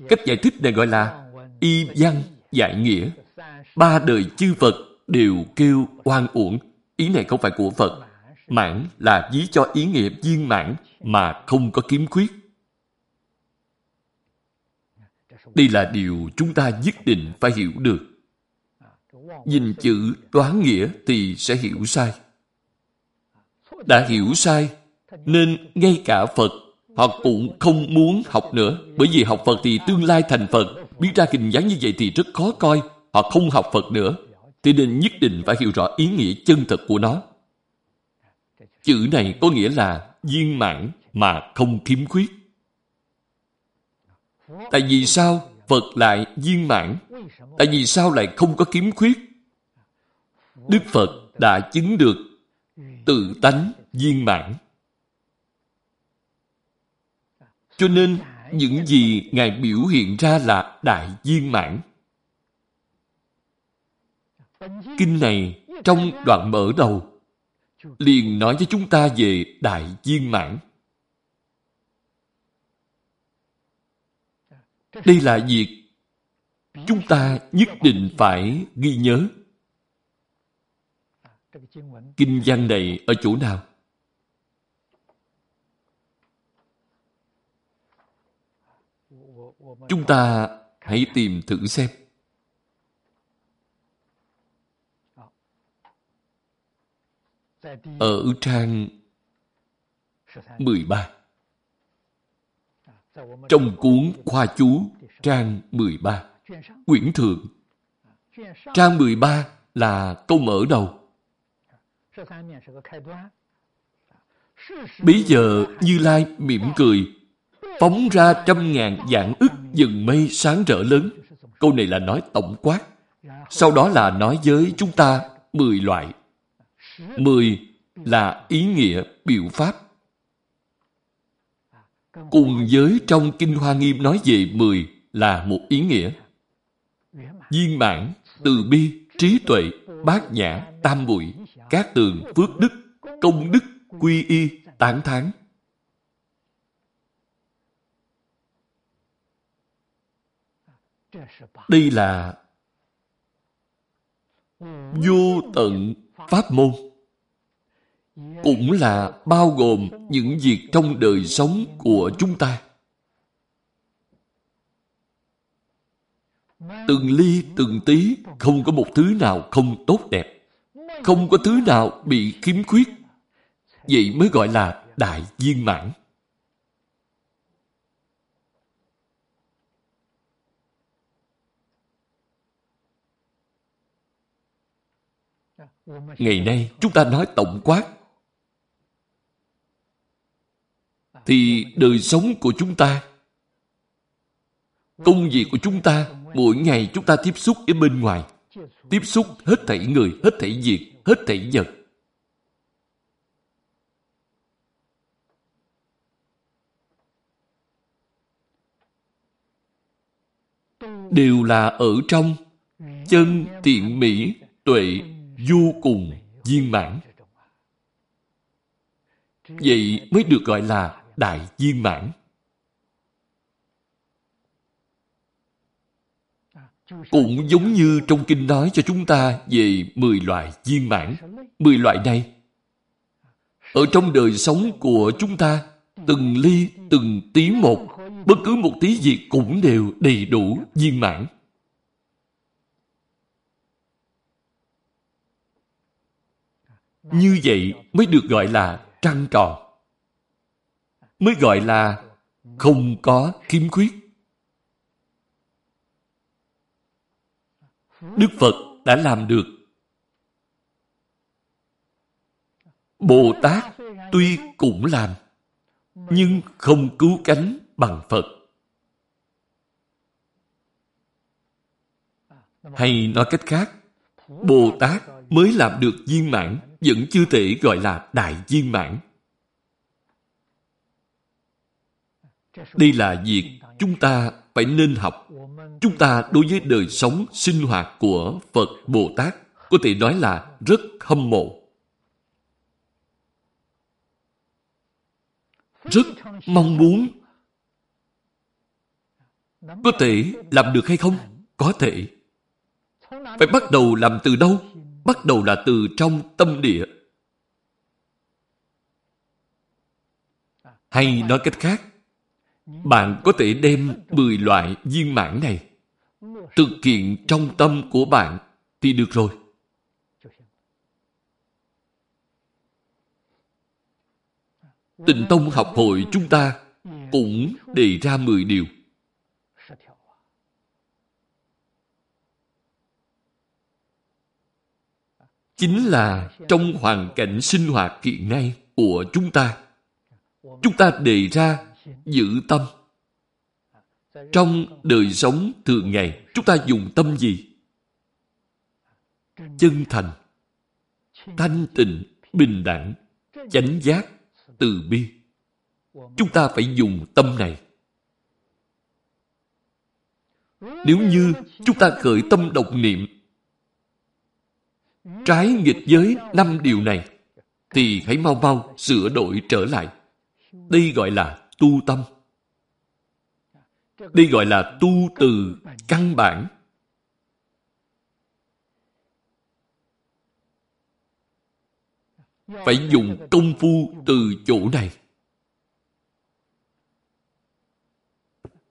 A: Cách giải thích này gọi là y văn giải nghĩa. Ba đời chư Phật đều kêu oan uổng. Ý này không phải của Phật. Mãn là ví cho ý nghĩa viên mãn mà không có kiếm khuyết. Đây là điều chúng ta nhất định phải hiểu được. Nhìn chữ toán nghĩa thì sẽ hiểu sai đã hiểu sai, nên ngay cả Phật họ cũng không muốn học nữa. Bởi vì học Phật thì tương lai thành Phật. Biết ra hình dáng như vậy thì rất khó coi. Họ không học Phật nữa. Thì nên nhất định phải hiểu rõ ý nghĩa chân thật của nó. Chữ này có nghĩa là viên mãn mà không khiếm khuyết. Tại vì sao? Phật lại viên mãn. Tại vì sao lại không có kiếm khuyết? Đức Phật đã chứng được tự tánh viên mãn. Cho nên, những gì Ngài biểu hiện ra là đại viên mãn. Kinh này trong đoạn mở đầu liền nói với chúng ta về đại viên mãn. Đây là việc chúng ta nhất định phải ghi nhớ. Kinh văn này ở chỗ nào? Chúng ta hãy tìm thử xem. Ở trang 13 Trong cuốn Khoa Chú, trang 13 Quyển Thượng. Trang 13 là câu mở đầu. Bây giờ Như Lai mỉm cười phóng ra trăm ngàn dạng ức dần mây sáng rỡ lớn. Câu này là nói tổng quát. Sau đó là nói với chúng ta mười loại. Mười là ý nghĩa biểu pháp. Cùng với trong Kinh Hoa Nghiêm nói về mười là một ý nghĩa. Viên mãn, từ bi, trí tuệ, bát nhã, tam muội các tường, phước đức, công đức, quy y, tán thán. Đây là vô tận pháp môn cũng là bao gồm những việc trong đời sống của chúng ta. Từng ly từng tí không có một thứ nào không tốt đẹp. Không có thứ nào bị khiếm khuyết. Vậy mới gọi là đại viên mãn. Ngày nay chúng ta nói tổng quát thì đời sống của chúng ta, công việc của chúng ta, mỗi ngày chúng ta tiếp xúc với bên ngoài tiếp xúc hết thảy người, hết thảy việc, hết thảy vật đều là ở trong chân tiện mỹ, tuệ, vô cùng, viên mãn. Vậy mới được gọi là đại viên mãn. Cũng giống như trong kinh nói cho chúng ta về 10 loại viên mãn. 10 loại này, ở trong đời sống của chúng ta, từng ly, từng tí một, bất cứ một tí gì cũng đều đầy đủ viên mãn. Như vậy mới được gọi là trăng tròn. Mới gọi là không có khiếm khuyết. Đức Phật đã làm được. Bồ Tát tuy cũng làm, nhưng không cứu cánh bằng Phật. Hay nói cách khác, Bồ Tát mới làm được viên mãn vẫn chưa thể gọi là đại viên mãn. Đây là việc chúng ta phải nên học. Chúng ta đối với đời sống sinh hoạt của Phật Bồ Tát có thể nói là rất hâm mộ. Rất mong muốn. Có thể làm được hay không? Có thể. Phải bắt đầu làm từ đâu? bắt đầu là từ trong tâm địa. Hay nói cách khác, bạn có thể đem 10 loại viên mãn này thực hiện trong tâm của bạn thì được rồi. Tịnh Tông học hội chúng ta cũng đề ra 10 điều. chính là trong hoàn cảnh sinh hoạt hiện nay của chúng ta. Chúng ta đề ra giữ tâm. Trong đời sống thường ngày, chúng ta dùng tâm gì? Chân thành, thanh tịnh, bình đẳng, chánh giác, từ bi. Chúng ta phải dùng tâm này. Nếu như chúng ta khởi tâm độc niệm trái nghịch với năm điều này, thì hãy mau mau sửa đổi trở lại. Đây gọi là tu tâm. Đây gọi là tu từ căn bản. Phải dùng công phu từ chỗ này.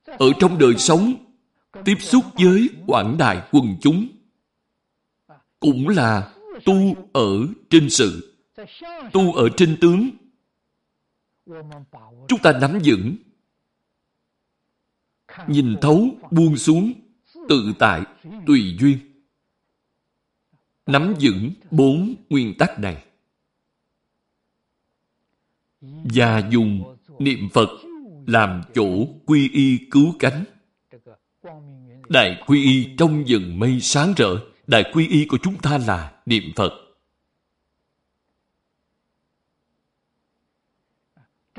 A: Ở trong đời sống, tiếp xúc với quảng đại quần chúng, cũng là tu ở trên sự, tu ở trên tướng. Chúng ta nắm vững, nhìn thấu, buông xuống, tự tại, tùy duyên. Nắm vững bốn nguyên tắc này. Và dùng niệm Phật làm chỗ quy y cứu cánh. Đại quy y trong rừng mây sáng rỡ Đại quy y của chúng ta là niệm Phật.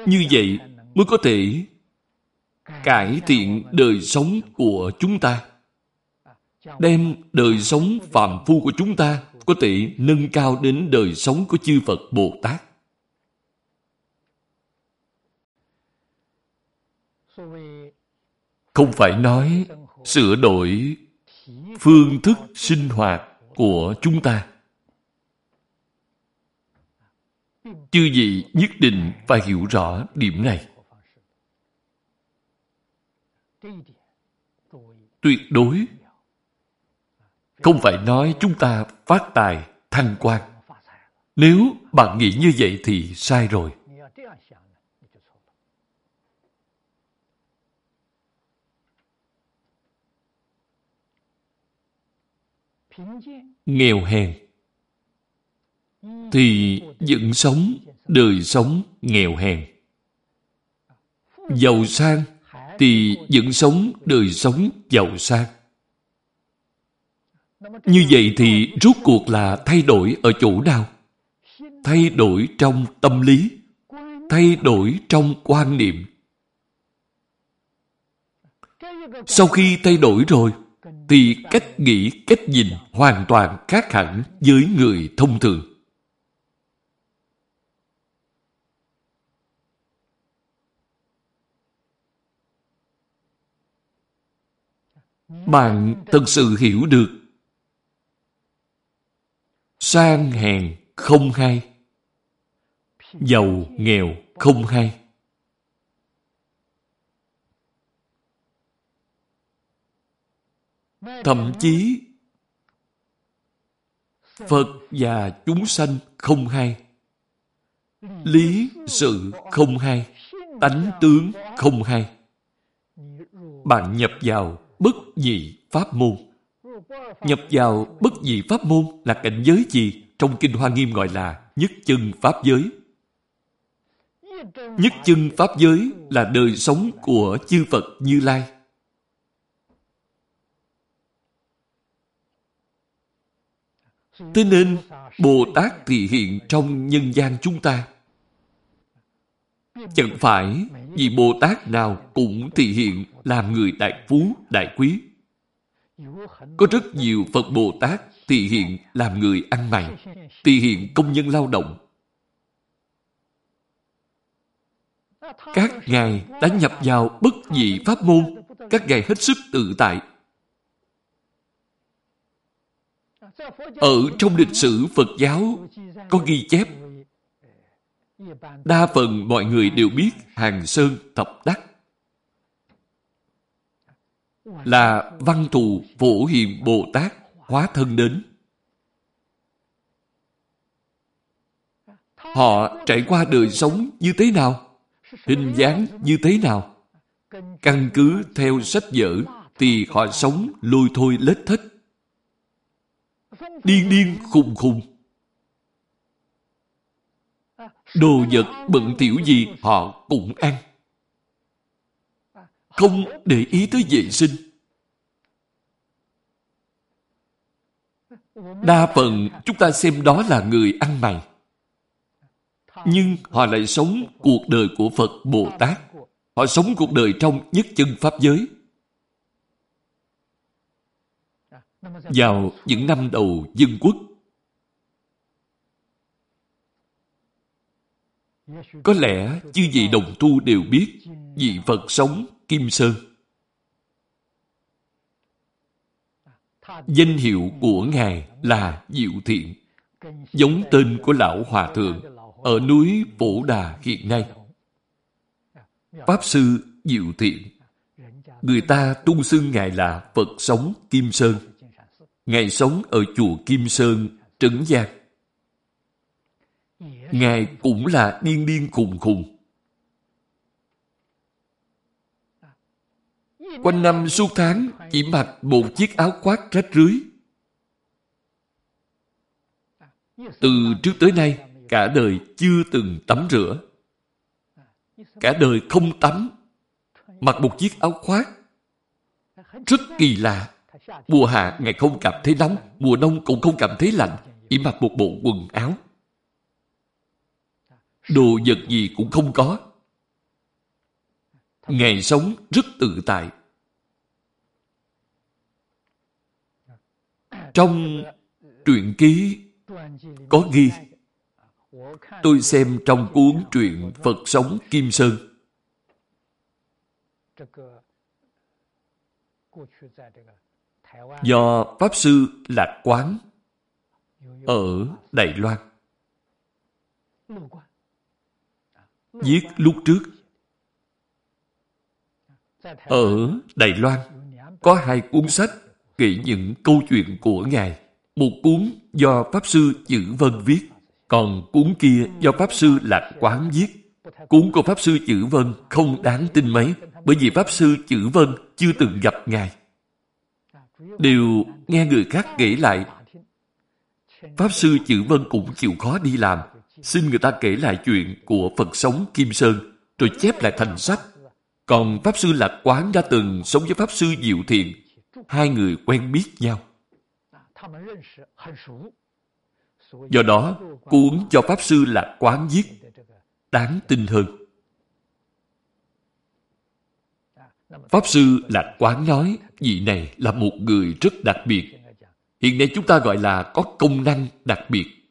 A: Như vậy mới có thể cải thiện đời sống của chúng ta. Đem đời sống phàm phu của chúng ta có thể nâng cao đến đời sống của chư Phật Bồ Tát. Không phải nói sửa đổi phương thức sinh hoạt của chúng ta. Chư gì nhất định phải hiểu rõ điểm này. Tuyệt đối không phải nói chúng ta phát tài, thăng quan. Nếu bạn nghĩ như vậy thì sai rồi. nghèo hèn thì vẫn sống đời sống nghèo hèn. Giàu sang thì vẫn sống đời sống giàu sang. Như vậy thì rốt cuộc là thay đổi ở chỗ nào? Thay đổi trong tâm lý thay đổi trong quan niệm. Sau khi thay đổi rồi thì cách nghĩ, cách nhìn hoàn toàn khác hẳn với người thông thường. Bạn thật sự hiểu được sang hèn không hay giàu nghèo không hay Thậm chí, Phật và chúng sanh không hay. Lý sự không hay. Tánh tướng không hay. Bạn nhập vào bất dị pháp môn. Nhập vào bất dị pháp môn là cảnh giới gì? Trong Kinh Hoa Nghiêm gọi là nhất chân pháp giới. Nhất chân pháp giới là đời sống của chư Phật Như Lai. Thế nên, Bồ Tát thị hiện trong nhân gian chúng ta. Chẳng phải vì Bồ Tát nào cũng thị hiện làm người đại phú, đại quý. Có rất nhiều Phật Bồ Tát thị hiện làm người ăn mày, thị hiện công nhân lao động. Các ngài đã nhập vào bất dị pháp môn, các ngài hết sức tự tại, Ở trong lịch sử Phật giáo có ghi chép đa phần mọi người đều biết Hàng Sơn Thập Đắc là văn thù phổ hiền Bồ Tát hóa thân đến. Họ trải qua đời sống như thế nào? Hình dáng như thế nào? Căn cứ theo sách vở thì họ sống lôi thôi lết thích, điên điên khùng khùng. Đồ vật bận tiểu gì họ cũng ăn. không để ý tới vệ sinh. Đa phần chúng ta xem đó là người ăn mày. Nhưng họ lại sống cuộc đời của Phật Bồ Tát. Họ sống cuộc đời trong nhất chân Pháp giới. Vào những năm đầu dân quốc, có lẽ chư vị đồng tu đều biết vị Phật sống Kim Sơn. Danh hiệu của Ngài là Diệu Thiện, giống tên của Lão Hòa Thượng ở núi Phổ Đà hiện nay. Pháp Sư Diệu Thiện Người ta tung xưng Ngài là Phật sống Kim Sơn. Ngài sống ở chùa Kim Sơn, Trấn Giang. Ngài cũng là điên điên khùng khùng. Quanh năm suốt tháng chỉ mặc một chiếc áo khoác rách rưới. Từ trước tới nay, cả đời chưa từng tắm rửa. Cả đời không tắm, mặc một chiếc áo khoác. Rất kỳ lạ. Mùa hạ Ngài không cảm thấy nóng, mùa đông cũng không cảm thấy lạnh, chỉ mặc một bộ quần áo. Đồ vật gì cũng không có. Ngài sống rất tự tại. Trong truyện ký có ghi Tôi xem trong cuốn truyện Phật sống Kim Sơn. Do Pháp Sư Lạc Quán ở Đài Loan. Viết lúc trước. Ở Đài Loan có hai cuốn sách kể những câu chuyện của Ngài. Một cuốn do Pháp Sư Chữ Vân viết còn cuốn kia do Pháp Sư Lạc Quán viết. Cuốn của Pháp Sư Chữ Vân không đáng tin mấy, bởi vì Pháp Sư Chữ Vân chưa từng gặp Ngài. Đều nghe người khác kể lại. Pháp Sư Chữ Vân cũng chịu khó đi làm, xin người ta kể lại chuyện của Phật sống Kim Sơn, rồi chép lại thành sách. Còn Pháp Sư Lạc Quán đã từng sống với Pháp Sư Diệu Thiện, hai người quen biết nhau. Do đó, cuốn cho Pháp Sư lạc quán viết, đáng tin hơn. Pháp Sư Lạc Quán nói, vị này là một người rất đặc biệt. Hiện nay chúng ta gọi là có công năng đặc biệt.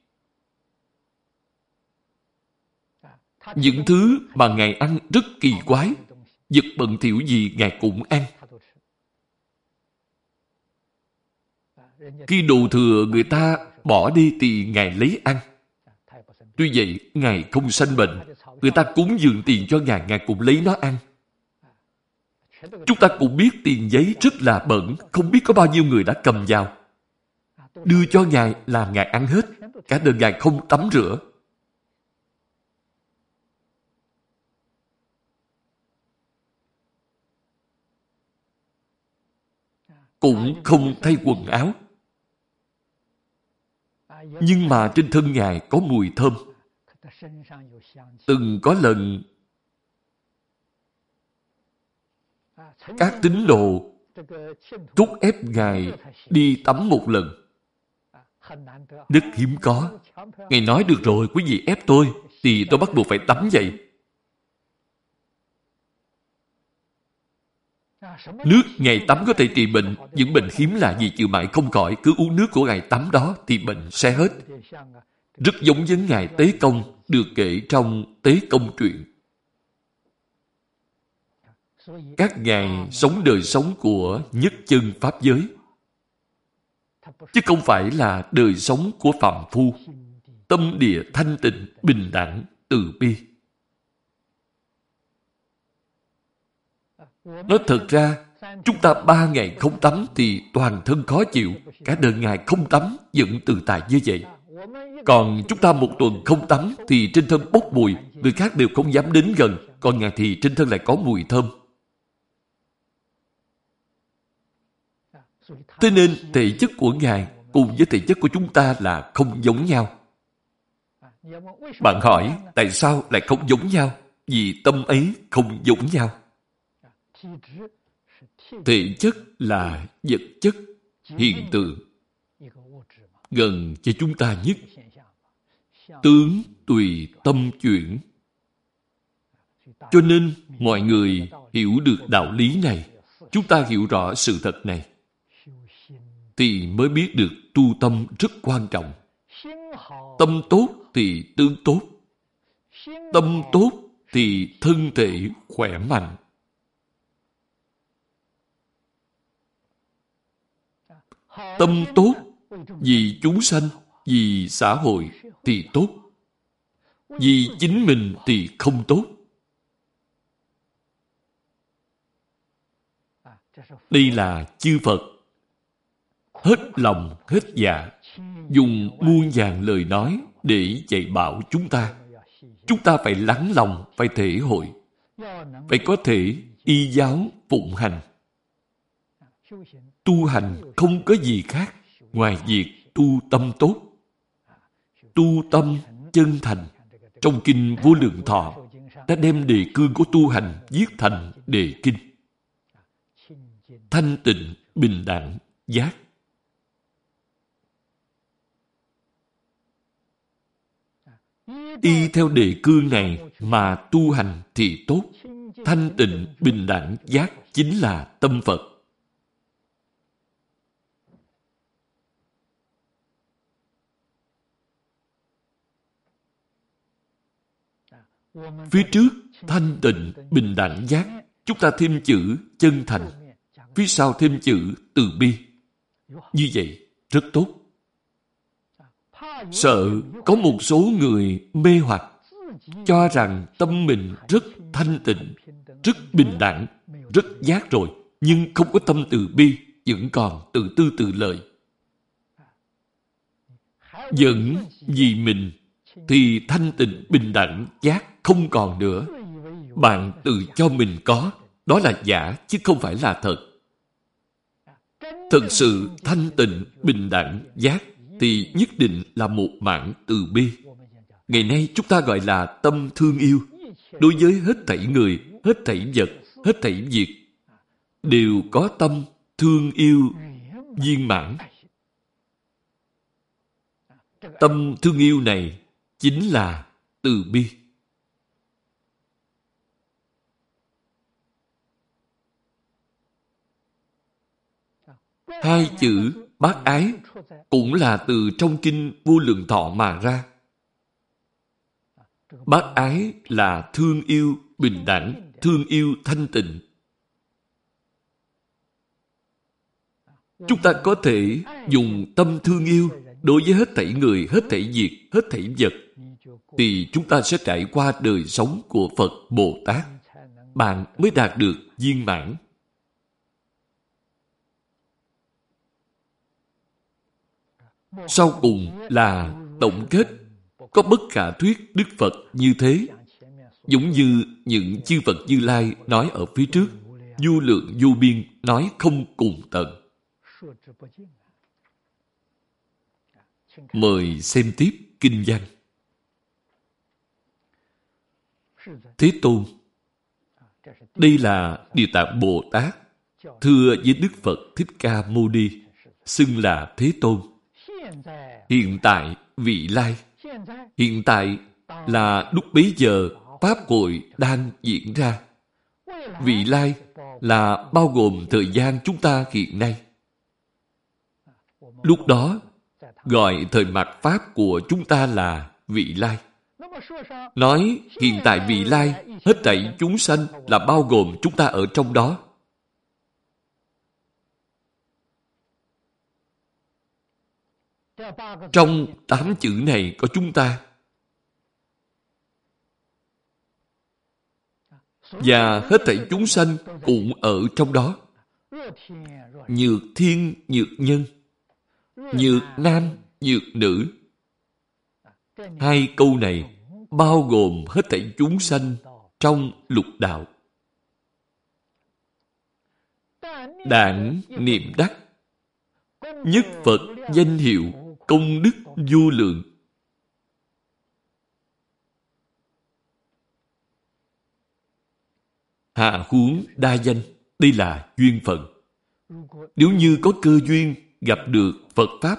A: Những thứ mà Ngài ăn rất kỳ quái, vật bận thiểu gì Ngài cũng ăn. Khi đồ thừa người ta bỏ đi thì Ngài lấy ăn. Tuy vậy, Ngài không sanh bệnh. Người ta cúng dường tiền cho Ngài, Ngài cũng lấy nó ăn. Chúng ta cũng biết tiền giấy rất là bẩn, không biết có bao nhiêu người đã cầm vào. Đưa cho Ngài là Ngài ăn hết, cả đời Ngài không tắm rửa. Cũng không thay quần áo. Nhưng mà trên thân Ngài có mùi thơm. Từng có lần các tín đồ thúc ép Ngài đi tắm một lần. Đức hiếm có. Ngài nói được rồi, quý vị ép tôi, thì tôi bắt buộc phải tắm vậy. Nước Ngài tắm có thể trị bệnh, những bệnh hiếm là gì chịu mãi không khỏi, cứ uống nước của Ngài tắm đó thì bệnh sẽ hết. Rất giống với Ngài Tế Công được kể trong Tế Công truyện. Các Ngài sống đời sống của nhất chân Pháp giới. Chứ không phải là đời sống của phạm phu. Tâm địa thanh tịnh, bình đẳng, từ bi. Nói thật ra, chúng ta ba ngày không tắm thì toàn thân khó chịu. Cả đời ngày không tắm vẫn từ tài như vậy. Còn chúng ta một tuần không tắm thì trên thân bốc mùi, người khác đều không dám đến gần. Còn ngài thì trên thân lại có mùi thơm. Thế nên thể chất của ngài cùng với thể chất của chúng ta là không giống nhau. Bạn hỏi tại sao lại không giống nhau? Vì tâm ấy không giống nhau thể chất là vật chất hiện tượng gần cho chúng ta nhất. tướng tùy tâm chuyển. Cho nên mọi người hiểu được đạo lý này. chúng ta hiểu rõ sự thật này. thì mới biết được tu tâm rất quan trọng. Tâm tốt thì tướng tốt. Tâm tốt thì thân thể khỏe mạnh tâm tốt, vì chúng sanh, vì xã hội thì tốt. Vì chính mình thì không tốt. Đây là chư phật. Hết lòng, hết dạ dùng muôn vàng lời nói để dạy bảo chúng ta. Chúng ta phải lắng lòng, phải thể hội, phải có thể y giáo phụng hành tu hành không có gì khác ngoài việc tu tâm tốt. Tu tâm chân thành, trong kinh vô lượng thọ đã đem đề cương của tu hành viết thành đề kinh. Thanh tịnh, bình đẳng, giác. Y theo đề cương này mà tu hành thì tốt. Thanh tịnh, bình đẳng, giác chính là tâm phật. Phía trước, thanh tịnh, bình đẳng giác, chúng ta thêm chữ chân thành. Phía sau thêm chữ từ bi. Như vậy, rất tốt. Sợ có một số người mê hoặc cho rằng tâm mình rất thanh tịnh, rất bình đẳng, rất giác rồi, nhưng không có tâm từ bi, vẫn còn tự tư tự lợi. Vẫn vì mình thì thanh tịnh bình đẳng giác không còn nữa. Bạn tự cho mình có, đó là giả chứ không phải là thật. Thật sự thanh tịnh, bình đẳng, giác thì nhất định là một mảng từ bi. Ngày nay chúng ta gọi là tâm thương yêu. Đối với hết thảy người, hết thảy vật, hết thảy việc, đều có tâm thương yêu viên mãn. Tâm thương yêu này chính là từ bi. Hai chữ bác ái cũng là từ trong kinh vô lượng thọ mà ra. Bác ái là thương yêu bình đẳng, thương yêu thanh tịnh. Chúng ta có thể dùng tâm thương yêu đối với hết thảy người, hết thảy việc, hết thảy vật, thì chúng ta sẽ trải qua đời sống của Phật Bồ Tát. Bạn mới đạt được viên mãn. Sau cùng là tổng kết có bất khả thuyết Đức Phật như thế. Giống như những chư Phật Như Lai nói ở phía trước, du lượng du biên nói không cùng tận. Mời xem tiếp kinh văn. Thế Tôn Đây là Địa Tạng Bồ Tát thưa với Đức Phật Thích Ca Mâu Ni xưng là Thế Tôn. Hiện tại, vị lai. Hiện tại là lúc bấy giờ Pháp hội đang diễn ra. Vị lai là bao gồm thời gian chúng ta hiện nay. Lúc đó, gọi thời mặt Pháp của chúng ta là vị lai. Nói hiện tại vị lai, hết thảy chúng sanh là bao gồm chúng ta ở trong đó. Trong tám chữ này có chúng ta. Và hết thảy chúng sanh cũng ở trong đó. Nhược thiên, nhược nhân. Nhược nam, nhược nữ. Hai câu này bao gồm hết thảy chúng sanh trong lục đạo. Đảng niệm đắc Nhất Phật danh hiệu công đức vô lượng. Hạ huống đa danh, đây là duyên phận. Nếu như có cơ duyên gặp được Phật Pháp,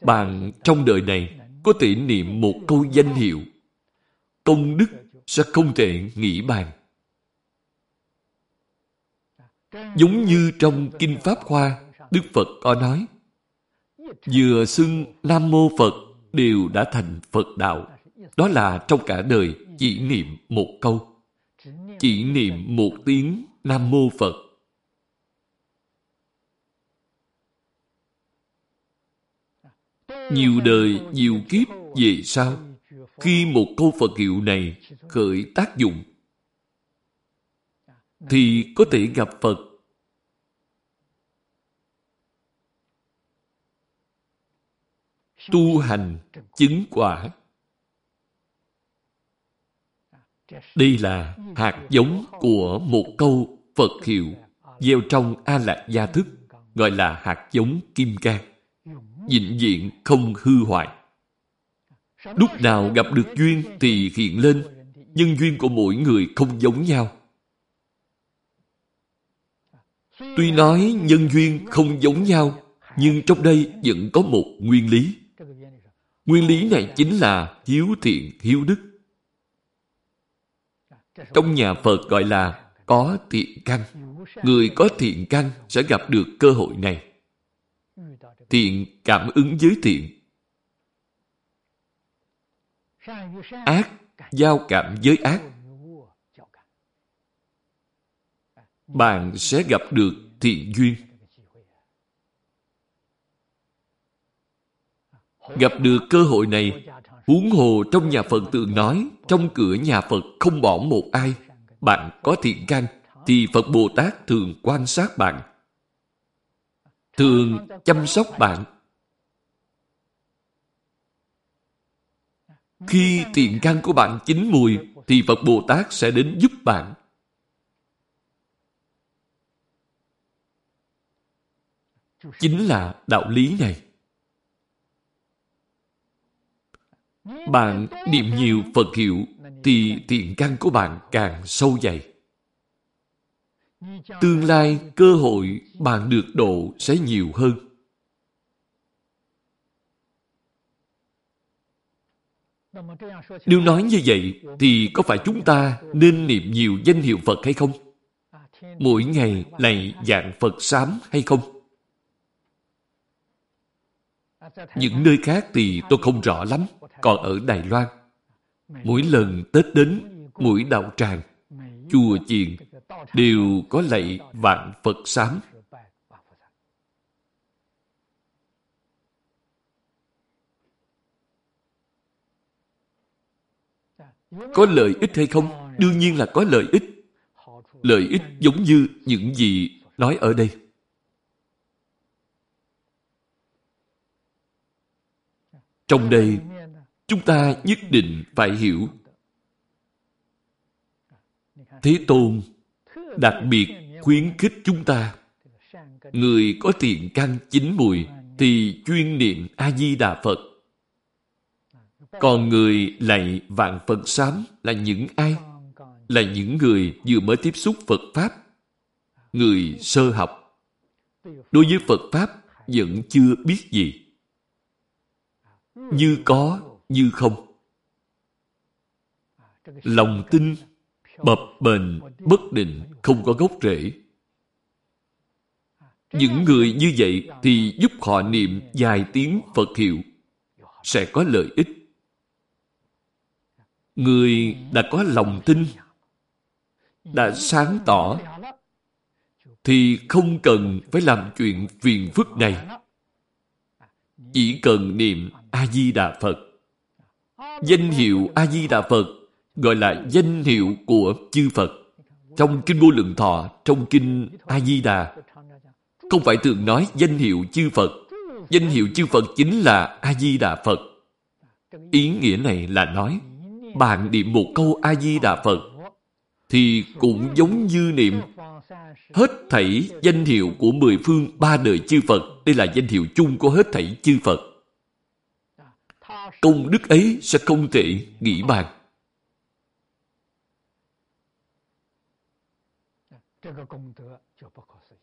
A: bạn trong đời này có thể niệm một câu danh hiệu, công đức sẽ không thể nghĩ bàn. Giống như trong Kinh Pháp Hoa, Đức Phật có nói, vừa xưng Nam Mô Phật đều đã thành Phật Đạo. Đó là trong cả đời chỉ niệm một câu. Chỉ niệm một tiếng Nam Mô Phật. Nhiều đời, nhiều kiếp về sau, khi một câu Phật hiệu này khởi tác dụng, thì có thể gặp Phật. Tu hành chứng quả. Đây là hạt giống của một câu phật hiệu gieo trong a lạc gia thức gọi là hạt giống kim cang vĩnh viễn không hư hoại lúc nào gặp được duyên thì hiện lên nhân duyên của mỗi người không giống nhau tuy nói nhân duyên không giống nhau nhưng trong đây vẫn có một nguyên lý Nguyên lý này chính là hiếu thiện, hiếu đức. Trong nhà Phật gọi là có thiện căn. Người có thiện căn sẽ gặp được cơ hội này. Thiện cảm ứng với thiện. Ác giao cảm với ác. Bạn sẽ gặp được thiện duyên. Gặp được cơ hội này, huống hồ trong nhà Phật tượng nói, trong cửa nhà Phật không bỏ một ai. Bạn có thiện căn, thì Phật Bồ Tát thường quan sát bạn. Thường chăm sóc bạn. Khi thiện căn của bạn chín mùi, thì Phật Bồ Tát sẽ đến giúp bạn. Chính là đạo lý này. Bạn niệm nhiều Phật hiệu thì thiện căn của bạn càng sâu dày. Tương lai cơ hội bạn được độ sẽ nhiều hơn. Nếu nói như vậy thì có phải chúng ta nên niệm nhiều danh hiệu Phật hay không? Mỗi ngày này dạng Phật sám hay không? Những nơi khác thì tôi không rõ lắm. Còn ở Đài Loan, mỗi lần Tết đến, mỗi đạo tràng, chùa chiền đều có lạy vạn Phật sám. Có lợi ích hay không? Đương nhiên là có lợi ích. Lợi ích giống như những gì nói ở đây. Trong đây, chúng ta nhất định phải hiểu Thế Tôn đặc biệt khuyến khích chúng ta người có thiện căn chín mùi thì chuyên niệm A-di-đà Phật. Còn người lạy vạn Phật sám là những ai? Là những người vừa mới tiếp xúc Phật Pháp. Người sơ học. Đối với Phật Pháp vẫn chưa biết gì như có, như không lòng tin bập bềnh, bất định, không có gốc rễ. Những người như vậy thì giúp họ niệm vài tiếng phật hiệu, sẽ có lợi ích. Người đã có lòng tin, đã sáng tỏ, thì không cần phải làm chuyện phiền phức này. Chỉ cần niệm A-di-đà Phật. Danh hiệu A-di-đà Phật gọi là danh hiệu của chư Phật. Trong Kinh Vô Lượng Thọ, trong Kinh A-di-đà, không phải thường nói danh hiệu chư Phật. Danh hiệu chư Phật chính là A-di-đà Phật. Ý nghĩa này là nói, bạn niệm một câu A-di-đà Phật, thì cũng giống như niệm hết thảy danh hiệu của mười phương ba đời chư Phật. Đây là danh hiệu chung của hết thảy chư Phật công đức ấy sẽ không thể nghĩ bàn.
B: 这个功德就不可思议。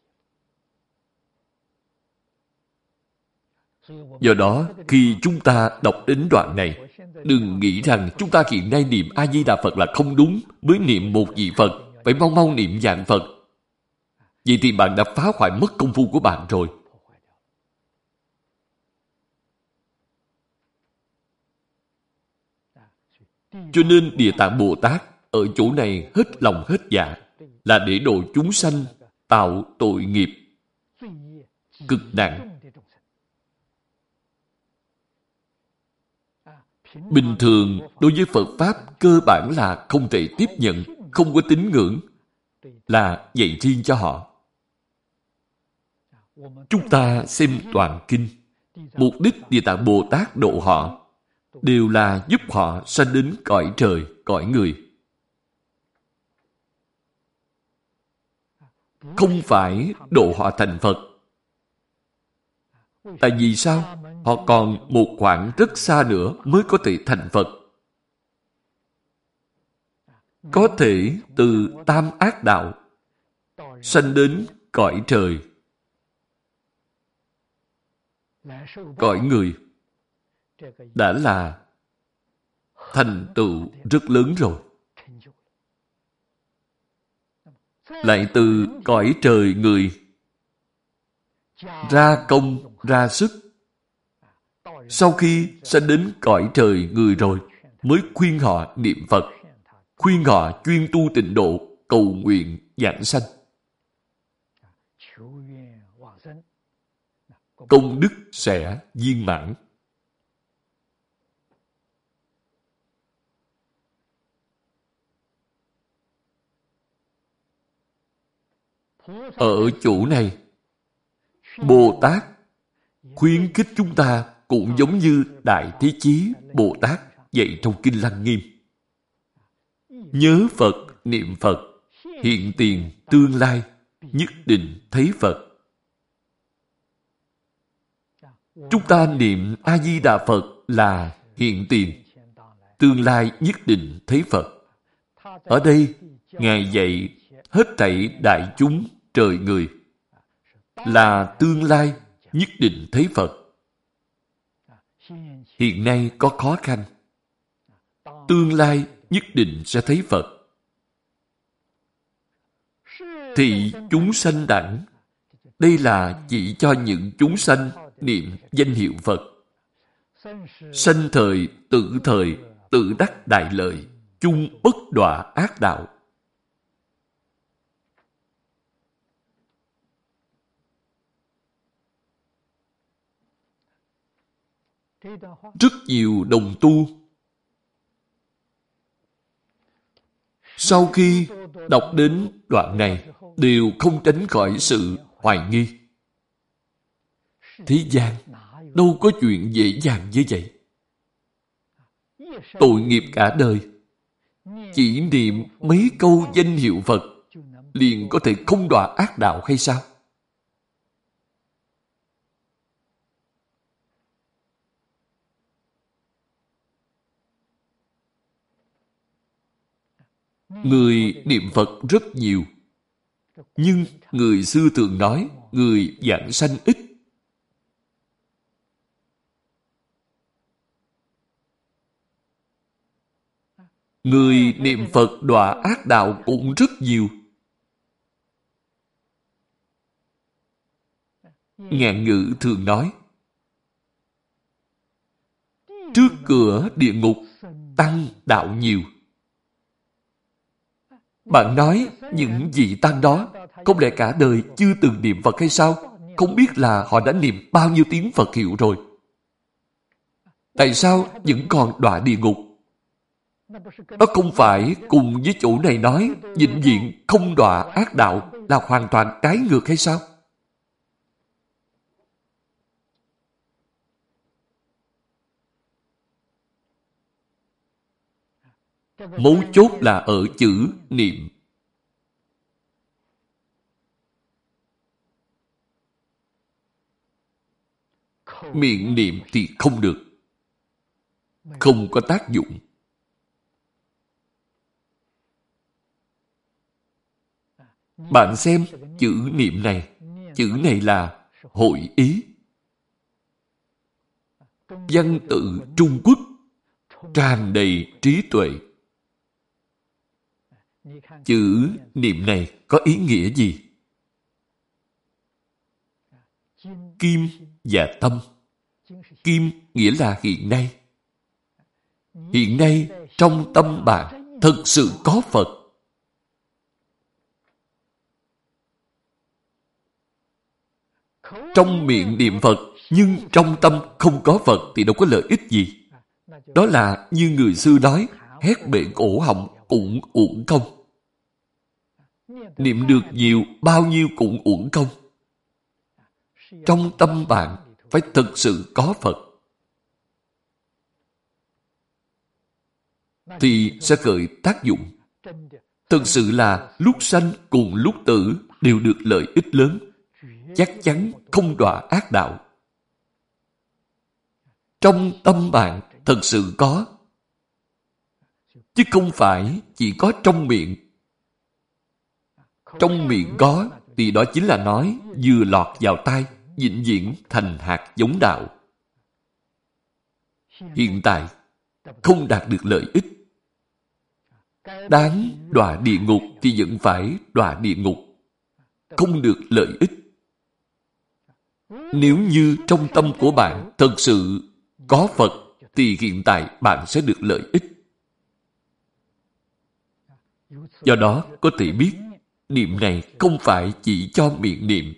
B: 所以我们
A: Do đó, khi chúng ta đọc đến đoạn này,
B: 我现在
A: đừng nghĩ rằng chúng ta hiện nay niệm A-di-đà Phật là không đúng, mới niệm một vị Phật, phải mau mau niệm dạng Phật. Vậy thì bạn đã phá hoại mất công phu của bạn rồi.
B: 破坏掉了。啊，所以地
A: Cho nên Địa Tạng Bồ Tát ở chỗ này hết lòng hết dạ là để độ chúng sanh tạo tội nghiệp cực nặng. Bình thường đối với Phật Pháp cơ bản là không thể tiếp nhận, không có tín ngưỡng, là dạy riêng cho họ. Chúng ta xem toàn kinh, mục đích Địa Tạng Bồ Tát độ họ đều là giúp họ sanh đến cõi trời, cõi người. không phải độ họ thành Phật. Tại vì sao? Họ còn một khoảng rất xa nữa mới có thể thành Phật. Có thể từ tam ác đạo sanh đến cõi trời. Cõi người đã là thành tựu rất lớn rồi. lại từ cõi trời người. Ra công, ra sức. Sau khi sanh đến cõi trời người rồi, mới khuyên họ niệm phật, khuyên họ chuyên tu tịnh độ, cầu nguyện, giảng sanh. Công đức sẽ viên mãn. Ở chỗ này, Bồ Tát khuyến khích chúng ta cũng giống như Đại Thế Chí Bồ Tát dạy trong Kinh Lăng Nghiêm. Nhớ Phật, niệm Phật, hiện tiền, tương lai, nhất định thấy Phật. Chúng ta niệm A-di-đà Phật là hiện tiền, tương lai nhất định thấy Phật. Ở đây, Ngài dạy hết thảy đại chúng trời người là tương lai nhất định thấy Phật. Hiện nay có khó khăn, tương lai nhất định sẽ thấy Phật. Thị chúng sanh đẳng, đây là chỉ cho những chúng sanh niệm danh hiệu Phật. Sanh thời, tự thời, tự đắc đại lợi, chung bất đọa ác đạo. Rất nhiều đồng tu sau khi đọc đến đoạn này đều không tránh khỏi sự hoài nghi. Thế gian đâu có chuyện dễ dàng như vậy. Tội nghiệp cả đời, chỉ niệm mấy câu danh hiệu Phật liền có thể không đọa ác đạo hay sao? Người niệm Phật rất nhiều, nhưng người xưa thường nói người dạng sanh ít. Người niệm Phật đọa ác đạo cũng rất nhiều. Ngạn ngữ thường nói Trước cửa địa ngục tăng đạo nhiều. Bạn nói những vị tăng đó, không lẽ cả đời chưa từng niệm Phật hay sao? Không biết là họ đã niệm bao nhiêu tiếng Phật hiệu rồi. Tại sao vẫn còn đọa địa ngục? Đó không phải cùng với chủ này nói, vĩnh viễn không đọa ác đạo là hoàn toàn trái ngược hay sao? Mấu chốt là ở chữ niệm. Miệng niệm thì không được. Không có tác dụng. Bạn xem chữ niệm này, chữ này là hội ý. Văn tự Trung Quốc tràn đầy trí tuệ. Chữ niệm này có ý nghĩa gì? Kim và tâm. Kim nghĩa là hiện nay. Hiện nay trong tâm bạn thật sự có Phật. Trong miệng niệm Phật nhưng trong tâm không có Phật thì đâu có lợi ích gì. Đó là như người xưa nói, hét bệnh cổ họng cũng uổng công. Niệm được nhiều, bao nhiêu cũng uổng công. Trong tâm bạn phải thực sự có Phật. Thì sẽ khởi tác dụng. Thực sự là lúc sanh cùng lúc tử đều được lợi ích lớn. Chắc chắn không đọa ác đạo. Trong tâm bạn thật sự có. Chứ không phải chỉ có trong miệng. Trong miệng có thì đó chính là nói vừa lọt vào tai, vĩnh viễn thành hạt giống đạo. Hiện tại, không đạt được lợi ích. Đáng đọa địa ngục thì vẫn phải đọa địa ngục. Không được lợi ích. Nếu như trong tâm của bạn thật sự có Phật thì hiện tại bạn sẽ được lợi ích. Do đó có thể biết niệm này không phải chỉ cho miệng niệm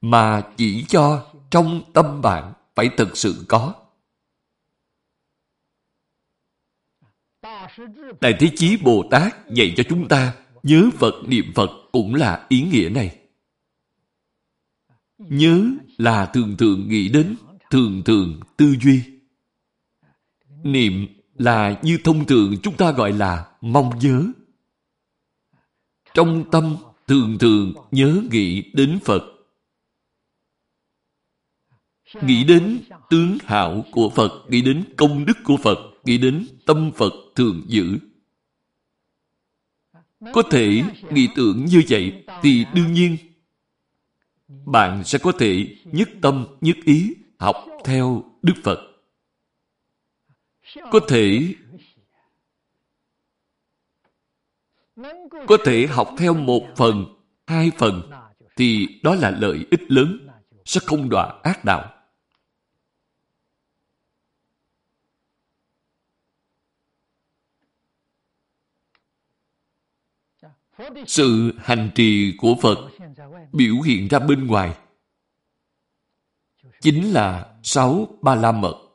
A: mà chỉ cho trong tâm bạn phải thực sự có. Đại Thế Chí Bồ Tát dạy cho chúng ta nhớ Phật niệm Phật cũng là ý nghĩa này. Nhớ là thường thường nghĩ đến, thường thường tư duy. Niệm là như thông thường chúng ta gọi là mong nhớ. Trong tâm thường thường nhớ nghĩ đến Phật. Nghĩ đến tướng hảo của Phật, nghĩ đến công đức của Phật, nghĩ đến tâm Phật thường giữ. Có thể nghĩ tưởng như vậy thì đương nhiên bạn sẽ có thể nhất tâm nhất ý học theo Đức Phật. Có thể có thể học theo một phần, hai phần thì đó là lợi ích lớn, sẽ không đọa ác đạo. Sự hành trì của Phật biểu hiện ra bên ngoài chính là sáu ba la mật.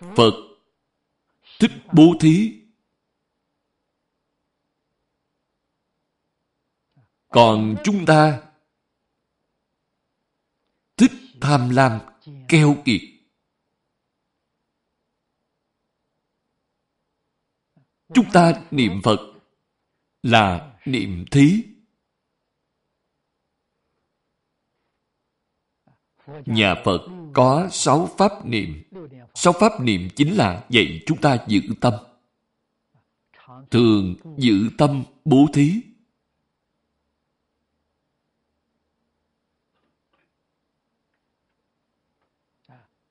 A: Phật thích bố thí. Còn chúng ta thích tham lam, keo kiệt. Chúng ta niệm Phật là niệm thí. Nhà Phật có sáu pháp niệm. Sáu pháp niệm chính là dạy chúng ta giữ tâm. Thường giữ tâm bố thí.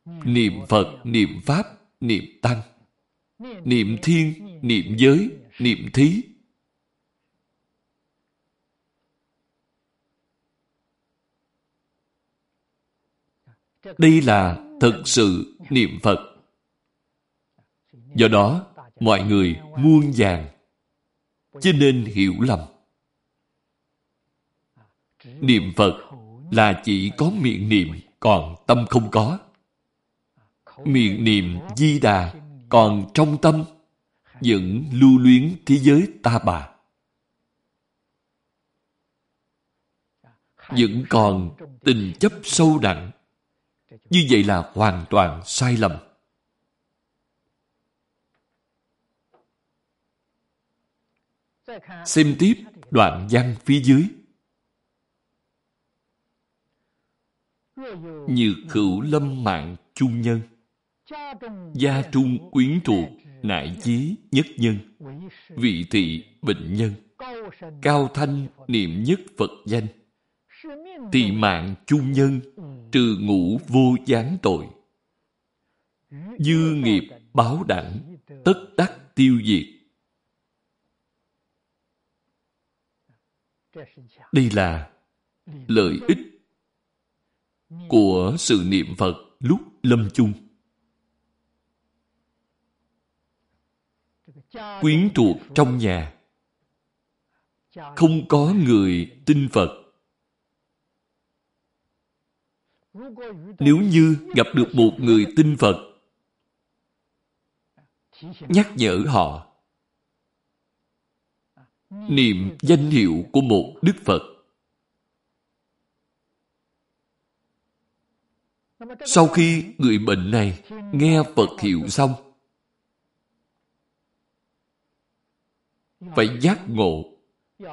A: Niệm Phật, niệm Pháp, niệm Tăng. Niệm Thiên, niệm Giới, niệm Thí. Đây là thực sự niệm Phật. Do đó, mọi người muôn vàng, chứ nên hiểu lầm. Niệm Phật là chỉ có miệng niệm, còn tâm không có. Miệng niệm di đà, còn trong tâm vẫn lưu luyến thế giới ta bà. Vẫn còn tình chấp sâu nặng như vậy là hoàn toàn sai lầm. Xem tiếp đoạn văn phía dưới. Như cửu lâm mạng chung nhân, gia trung quyến thuộc nại chí nhất nhân vị thị bệnh nhân cao thanh niệm nhất phật danh tỳ mạng chung nhân trừ ngũ vô gián tội. Dư nghiệp báo đẳng tất đắc tiêu diệt. Đây là lợi ích của sự niệm phật lúc lâm chung. Quyến thuộc trong nhà. không có người tin phật nếu như gặp được một người tin phật, nhắc nhở họ. Niệm danh hiệu của một đức phật. Sau khi người bệnh này nghe phật hiệu xong, phải giác ngộ,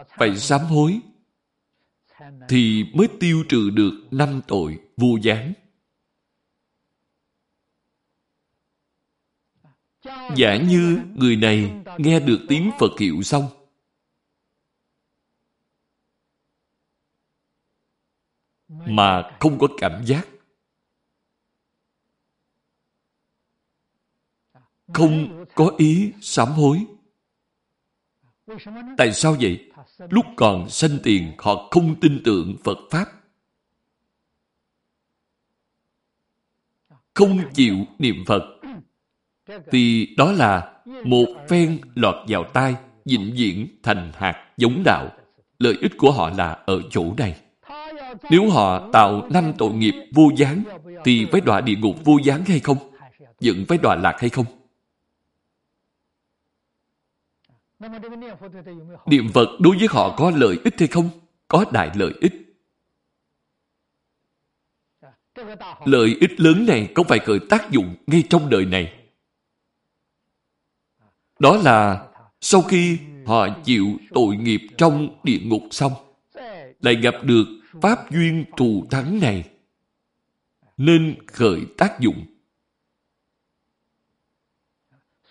A: phải sám hối thì mới tiêu trừ được năm tội vô gián. Giả như người này nghe được tiếng phật hiệu xong, mà không có cảm giác, không có ý sám hối tại sao vậy? Lúc còn sanh tiền, họ không tin tưởng phật pháp. Không chịu niệm phật. Thì đó là một phen lọt vào tai, vĩnh viễn thành hạt giống đạo. Lợi ích của họ là ở chỗ này. Nếu họ tạo năm tội nghiệp vô gián, thì phải đọa địa ngục vô gián hay không? Vẫn phải đọa lạc hay không? Niệm phật đối với họ có lợi ích hay không? Có đại lợi ích. Lợi ích lớn này không phải khởi tác dụng ngay trong đời này? Đó là sau khi họ chịu tội nghiệp trong địa ngục xong lại gặp được pháp duyên thù thắng này nên khởi tác dụng.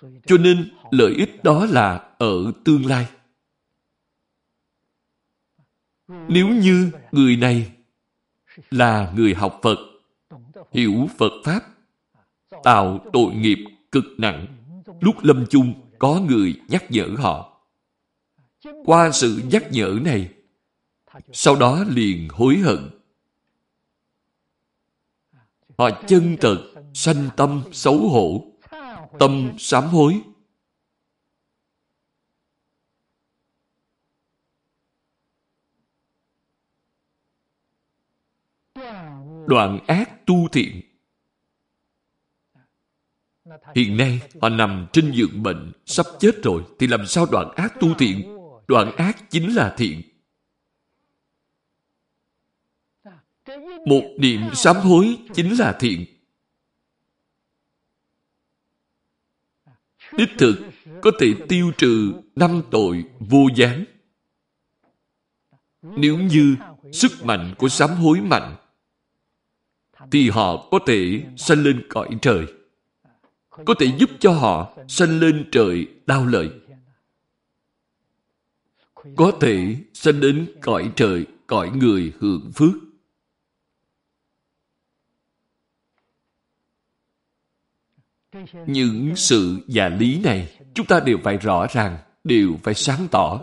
A: Cho nên lợi ích đó là ở tương lai. Nếu như người này là người học phật, hiểu phật pháp, tạo tội nghiệp cực nặng, lúc lâm chung có người nhắc nhở họ. Qua sự nhắc nhở này, sau đó liền hối hận. Họ chân thật, sanh tâm xấu hổ, tâm sám hối. Đoạn ác tu thiện. Hiện nay, họ nằm trên giường bệnh, sắp chết rồi, thì làm sao đoạn ác tu thiện? Đoạn ác chính là thiện. Một niệm sám hối chính là thiện. Đích thực, có thể tiêu trừ năm tội vô gián. Nếu như sức mạnh của sám hối mạnh thì họ có thể sanh lên cõi trời. Có thể giúp cho họ sanh lên trời đau lợi. Có thể sanh đến cõi trời, cõi người hưởng phước. Những sự và lý này, chúng ta đều phải rõ ràng, đều phải sáng tỏ.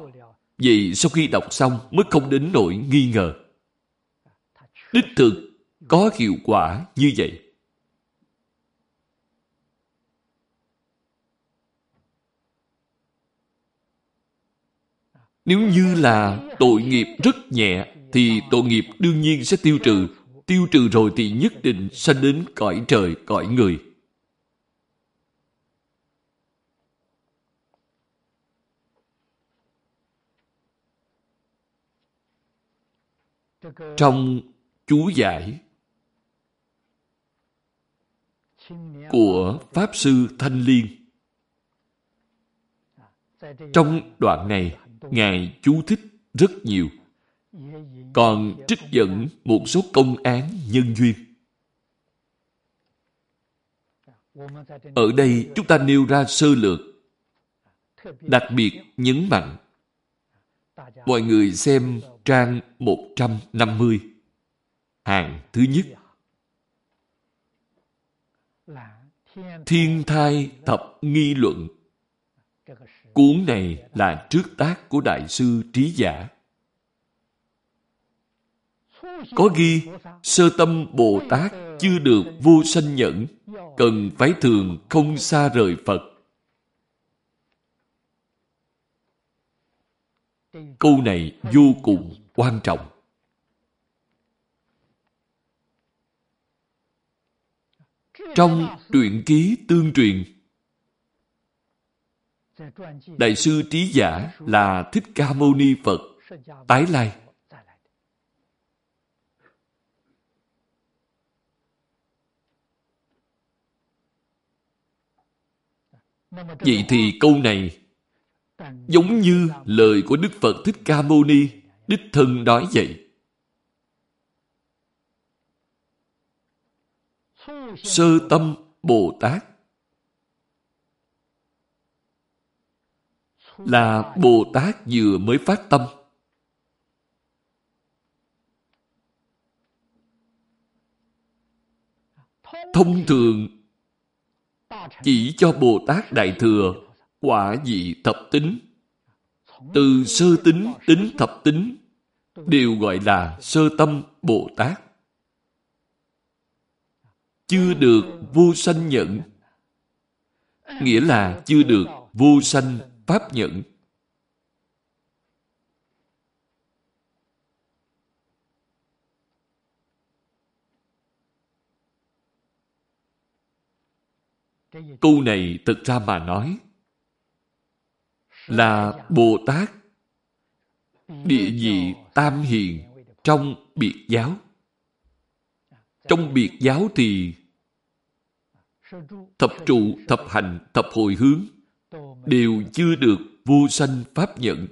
A: Vì sau khi đọc xong mới không đến nỗi nghi ngờ. Đích thực có hiệu quả như vậy. Nếu như là tội nghiệp rất nhẹ, thì tội nghiệp đương nhiên sẽ tiêu trừ. Tiêu trừ rồi thì nhất định sanh đến cõi trời, cõi người. Trong chú giải của Pháp Sư Thanh Liên. Trong đoạn này, Ngài chú thích rất nhiều, còn trích dẫn một số công án nhân duyên. Ở đây chúng ta nêu ra sơ lược, đặc biệt nhấn mạnh. Mọi người xem trang 150, hàng thứ nhất. Thiên thai thập nghi luận Cuốn này là trước tác của Đại sư Trí Giả. Có ghi sơ tâm Bồ Tát chưa được vô sanh nhẫn, cần phải thường không xa rời Phật. Câu này vô cùng quan trọng. Trong truyện ký tương truyền, Đại sư trí giả là Thích Ca Mâu Ni Phật, tái lai. Vậy thì câu này giống như lời của Đức Phật Thích Ca Mâu Ni đích thân nói vậy. Sơ tâm Bồ Tát là Bồ Tát vừa mới phát tâm. Thông thường, chỉ cho Bồ Tát Đại Thừa quả vị thập tính. Từ sơ tính đến thập tính đều gọi là sơ tâm Bồ Tát. Chưa được vô sanh nhận. Nghĩa là chưa được vô sanh pháp nhận. Câu này thực ra mà nói là Bồ Tát, địa vị tam hiền trong biệt giáo. Trong biệt giáo thì thập trụ, thập hành, thập hồi hướng đều chưa được vô sanh pháp nhận.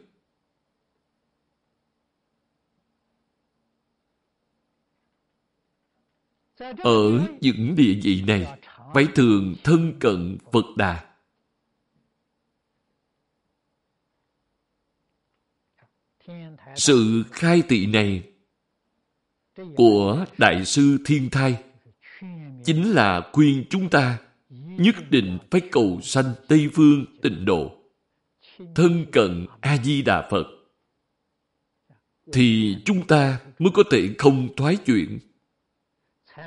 A: Ở những địa vị này, phải thường thân cận Phật Đà. Sự khai tị này của Đại sư Thiên Thai chính là khuyên chúng ta nhất định phải cầu sanh Tây Phương tịnh độ, thân cận A-di-đà Phật, thì chúng ta mới có thể không thoái chuyển,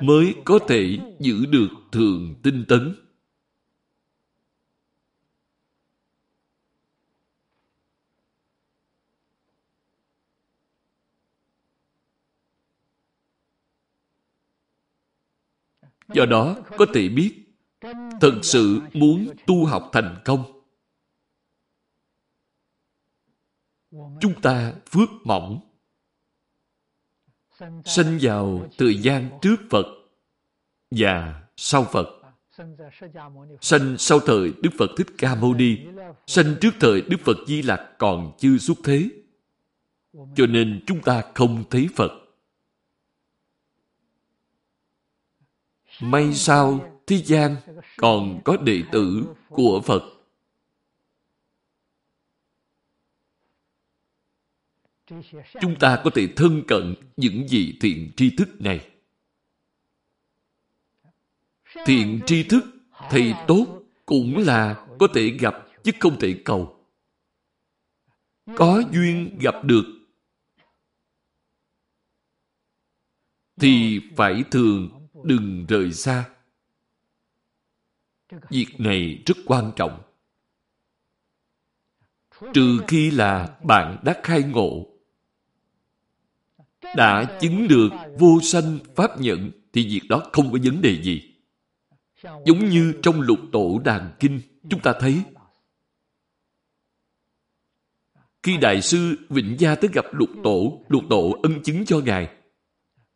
A: mới có thể giữ được thường tinh tấn. Do đó, có thể biết thật sự muốn tu học thành công. Chúng ta phước mỏng. Sinh vào thời gian trước phật và sau phật. Sinh sau thời đức phật thích ca mâu ni sinh trước thời đức phật di lặc còn chưa xuất thế. Cho nên chúng ta không thấy phật. May sao thế gian còn có đệ tử của Phật. Chúng ta có thể thân cận những vị thiện tri thức này. Thiện tri thức, thì tốt cũng là có thể gặp chứ không thể cầu. Có duyên gặp được thì phải thường đừng rời xa Việc này rất quan trọng. Trừ khi là bạn đã khai ngộ, đã chứng được vô sanh pháp nhận, thì việc đó không có vấn đề gì. Giống như trong lục tổ đàn kinh, chúng ta thấy khi Đại sư Vịnh Gia tới gặp lục tổ, lục tổ ân chứng cho Ngài.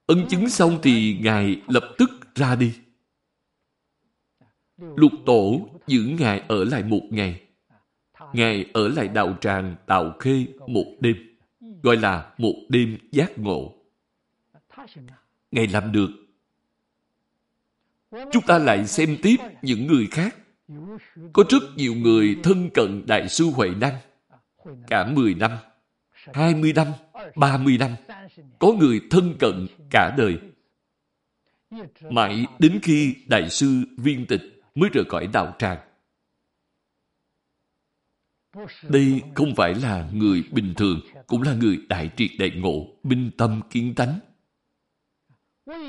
A: Ân chứng xong thì Ngài lập tức ra đi. Lục tổ giữ Ngài ở lại một ngày. Ngài ở lại đạo tràng Tào Khê một đêm, gọi là một đêm giác ngộ. Ngài làm được. chúng ta lại xem tiếp những người khác. Có rất nhiều người thân cận Đại sư Huệ Năng, cả 10 năm, 20 năm, 30 năm. Có người thân cận cả đời. Mãi đến khi Đại sư viên tịch mới rời khỏi đạo tràng. Đây không phải là người bình thường, cũng là người đại triệt đại ngộ, minh tâm kiến tánh.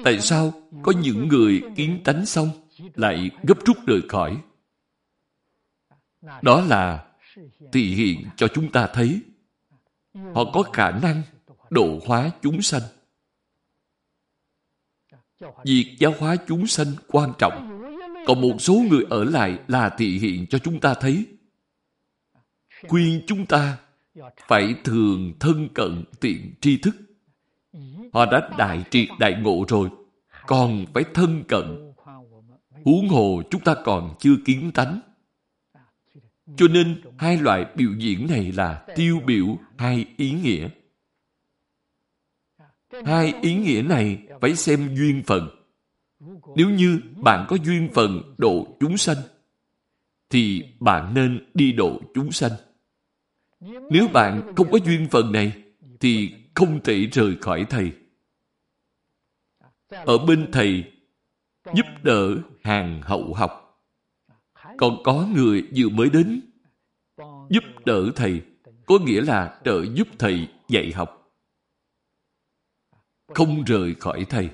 A: Tại sao có những người kiến tánh xong lại gấp rút rời khỏi? Đó là thị hiện cho chúng ta thấy họ có khả năng độ hóa chúng sanh. Việc giáo hóa chúng sanh quan trọng. Còn một số người ở lại là thị hiện cho chúng ta thấy khuyên chúng ta phải thường thân cận tiện tri thức. Họ đã đại triệt đại ngộ rồi, còn phải thân cận. Huống hồ chúng ta còn chưa kiến tánh. Cho nên hai loại biểu diễn này là tiêu biểu hai ý nghĩa. Hai ý nghĩa này phải xem duyên phận. Nếu như bạn có duyên phận độ chúng sanh, thì bạn nên đi độ chúng sanh. Nếu bạn không có duyên phận này, thì không thể rời khỏi Thầy. Ở bên Thầy, giúp đỡ hàng hậu học. Còn có người vừa mới đến, giúp đỡ Thầy, có nghĩa là trợ giúp Thầy dạy học. Không rời khỏi Thầy.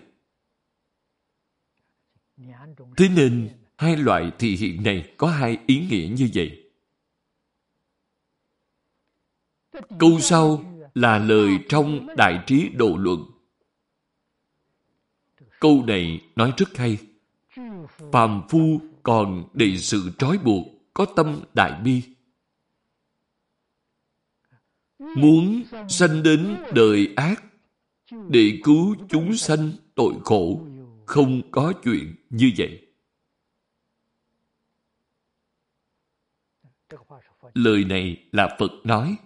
A: Thế nên, hai loại thị hiện này có hai ý nghĩa như vậy. Câu sau là lời trong Đại Trí Độ Luận. Câu này nói rất hay. Phàm phu còn đầy sự trói buộc, có tâm đại bi. Muốn sanh đến đời ác, để cứu chúng sanh tội khổ, không có chuyện như vậy. Lời này là Phật nói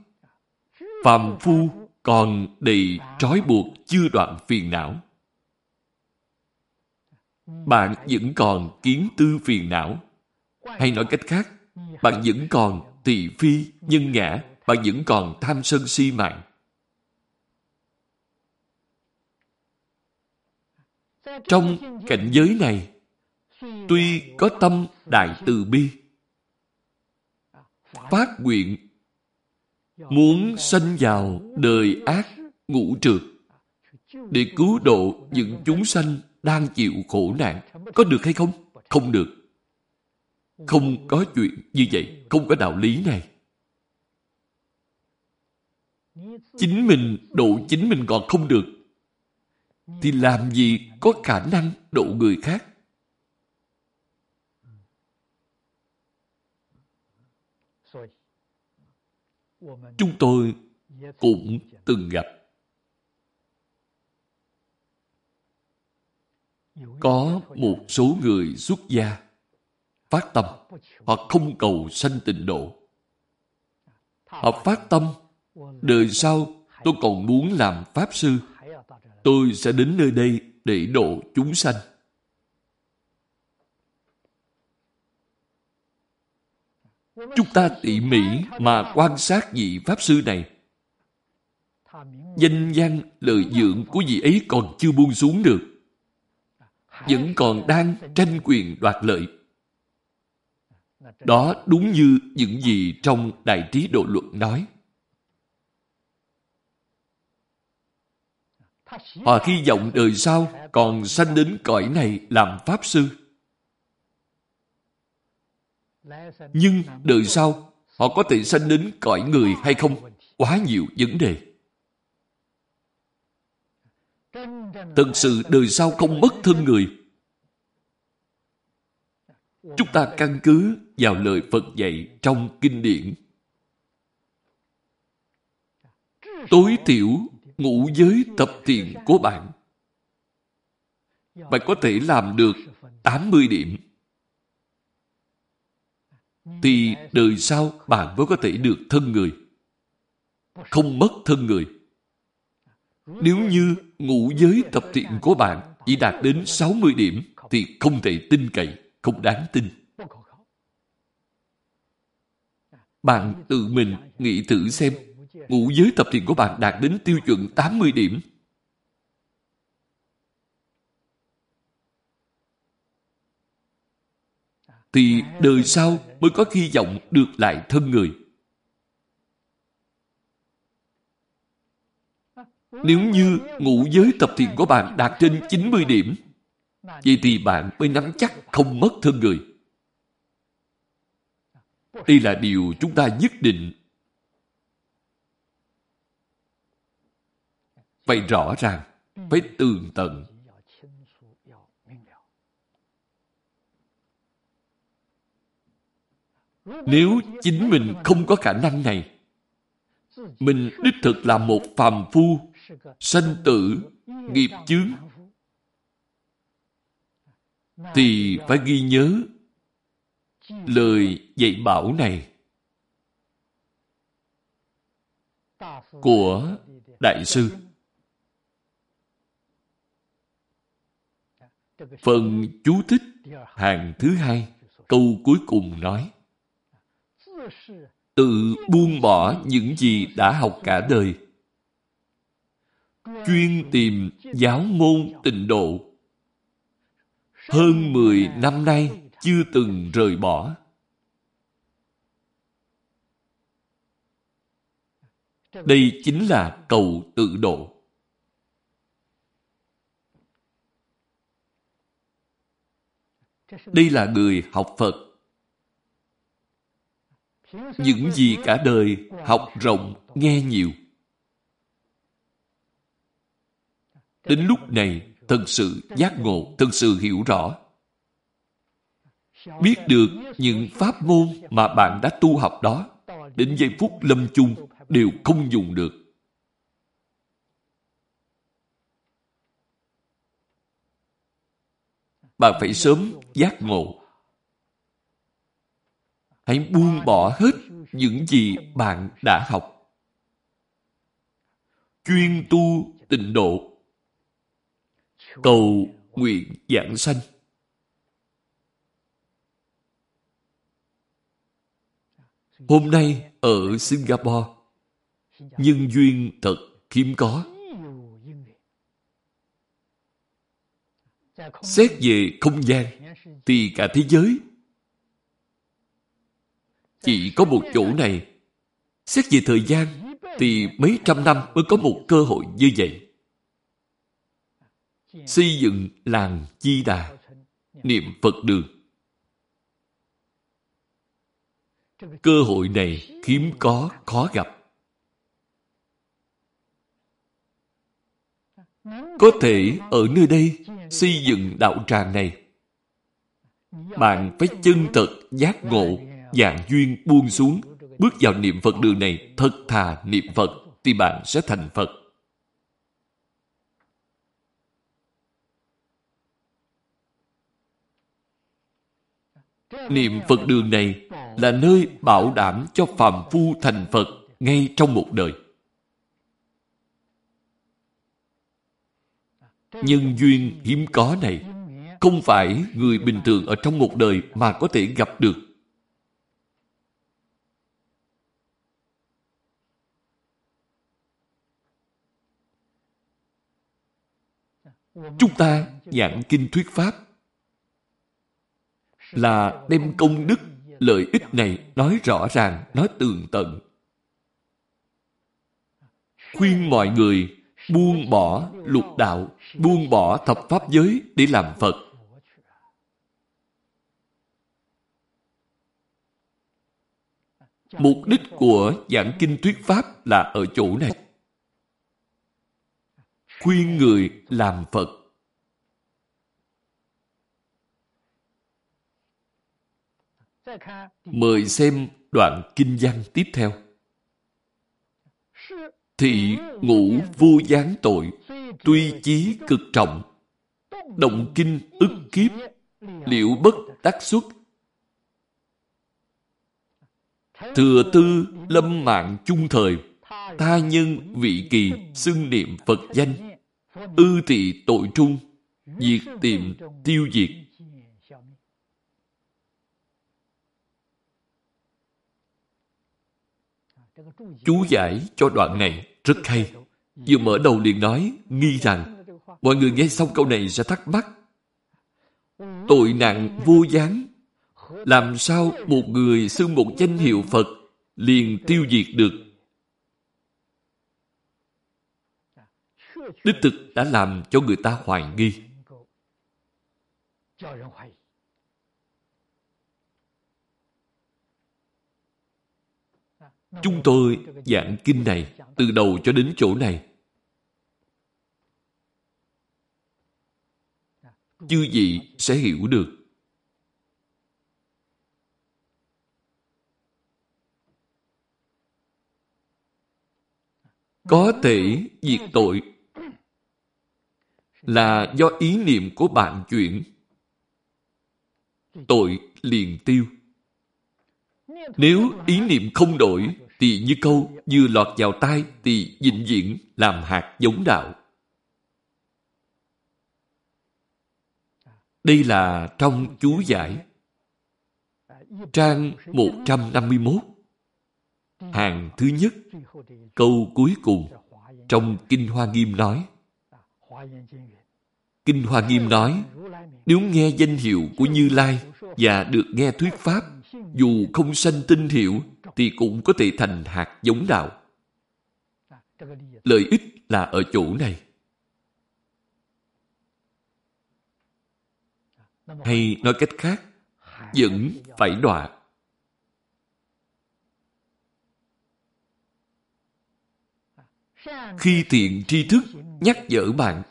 A: phàm phu còn đầy trói buộc chưa đoạn phiền não. Bạn vẫn còn kiến tư phiền não. Hay nói cách khác, bạn vẫn còn tỳ phi, nhân ngã, bạn vẫn còn tham sân si mạng. Trong cảnh giới này, tuy có tâm đại từ bi, phát nguyện muốn sanh vào đời ác ngũ trượt để cứu độ những chúng sanh đang chịu khổ nạn. Có được hay không? Không được. Không có chuyện như vậy không có đạo lý này. Chính mình độ chính mình còn không được thì làm gì có khả năng độ người khác? Chúng tôi cũng từng gặp. Có một số người xuất gia, phát tâm hoặc không cầu sanh tịnh độ. Họ phát tâm, đời sau tôi còn muốn làm pháp sư tôi sẽ đến nơi đây để độ chúng sanh Chúng ta tỉ mỉ mà quan sát vị Pháp Sư này. Danh văn, lợi dưỡng của vị ấy còn chưa buông xuống được. Vẫn còn đang tranh quyền đoạt lợi. Đó đúng như những gì trong Đại Trí Độ Luận nói. Họ hy vọng đời sau còn sanh đến cõi này làm Pháp Sư. Nhưng đời sau, họ có thể sanh đến cõi người hay không? Quá nhiều vấn đề. Thật sự đời sau không mất thân người. Chúng ta căn cứ vào lời Phật dạy trong kinh điển. Tối thiểu ngũ giới tập thiện của bạn. Bạn có thể làm được 80 điểm thì đời sau bạn mới có thể được thân người. Không mất thân người. Nếu như ngũ giới tập thiện của bạn chỉ đạt đến 60 điểm thì không thể tin cậy, không đáng tin. Bạn tự mình nghĩ thử xem, ngũ giới tập thiện của bạn đạt đến tiêu chuẩn 80 điểm. Thì đời sau mới có hy vọng được lại thân người. Nếu như ngũ giới tập thiện của bạn đạt trên 90 điểm, vậy thì bạn mới nắm chắc không mất thân người. Đây là điều chúng ta nhất định phải rõ ràng, phải tường tận. Nếu chính mình không có khả năng này, mình đích thực là một phàm phu, sanh tử, nghiệp chướng, thì phải ghi nhớ lời dạy bảo này của Đại sư. Phần chú thích hàng thứ hai, câu cuối cùng nói Tự buông bỏ những gì đã học cả đời. Chuyên tìm giáo môn tịnh độ. Hơn 10 năm nay chưa từng rời bỏ. Đây chính là cầu tự độ. Đây là người học Phật. Những gì cả đời học rộng, nghe nhiều. Đến lúc này, thật sự giác ngộ, thật sự hiểu rõ biết được những pháp môn mà bạn đã tu học đó đến giây phút lâm chung đều không dùng được. Bạn phải sớm giác ngộ. Hãy buông bỏ hết những gì bạn đã học. Chuyên tu tịnh độ. Cầu nguyện giảng sanh. Hôm nay ở Singapore, nhân duyên thật hiếm có. Xét về không gian, thì cả thế giới chỉ có một chỗ này. Xét về thời gian, thì mấy trăm năm mới có một cơ hội như vậy. Xây dựng làng Chi Đà, niệm Phật đường. Cơ hội này hiếm có, khó gặp. Có thể ở nơi đây xây dựng đạo tràng này. Bạn phải chân thật giác ngộ, dạng duyên buông xuống, bước vào niệm Phật đường này thật thà niệm Phật, thì bạn sẽ thành Phật. Niệm Phật đường này là nơi bảo đảm cho phàm phu thành Phật ngay trong một đời. Nhân duyên hiếm có này không phải người bình thường ở trong một đời mà có thể gặp được. Chúng ta giảng kinh thuyết Pháp là đem công đức lợi ích này nói rõ ràng, nói tường tận. Khuyên mọi người buông bỏ lục đạo, buông bỏ thập pháp giới để làm Phật. Mục đích của giảng kinh thuyết Pháp là ở chỗ này. Khuyên người làm Phật. Mời xem đoạn kinh văn tiếp theo. Thị ngũ vô gián tội, tuy chí cực trọng, động kinh ức kiếp, liệu bất đắc xuất. Thừa tư lâm mạng chung thời, tha nhân vị kỳ xưng niệm Phật danh, ư tỵ tội trung, diệt tìm tiêu diệt. Chú giải cho đoạn này rất hay. Vừa mở đầu liền nói, nghi rằng mọi người nghe xong câu này sẽ thắc mắc, tội nặng vô gián, làm sao một người xưng một danh hiệu phật liền tiêu diệt được? Đích thực đã làm cho người ta hoài nghi. Chúng tôi giảng kinh này từ đầu cho đến chỗ này. Chư vị sẽ hiểu được. Có thể diệt tội là do ý niệm của bạn chuyển. Tội liền tiêu nếu ý niệm không đổi, thì như câu vừa lọt vào tai thì vĩnh viễn làm hạt giống đạo. Đây là trong chú giải. Trang 151 hàng thứ nhất, câu cuối cùng trong Kinh Hoa Nghiêm nói. Kinh Hoa Nghiêm nói, nếu nghe danh hiệu của Như Lai và được nghe thuyết Pháp dù không sanh tinh hiệu thì cũng có thể thành hạt giống đạo. Lợi ích là ở chỗ này. Hay nói cách khác, vẫn phải đọa. Khi thiện tri thức nhắc nhở bạn,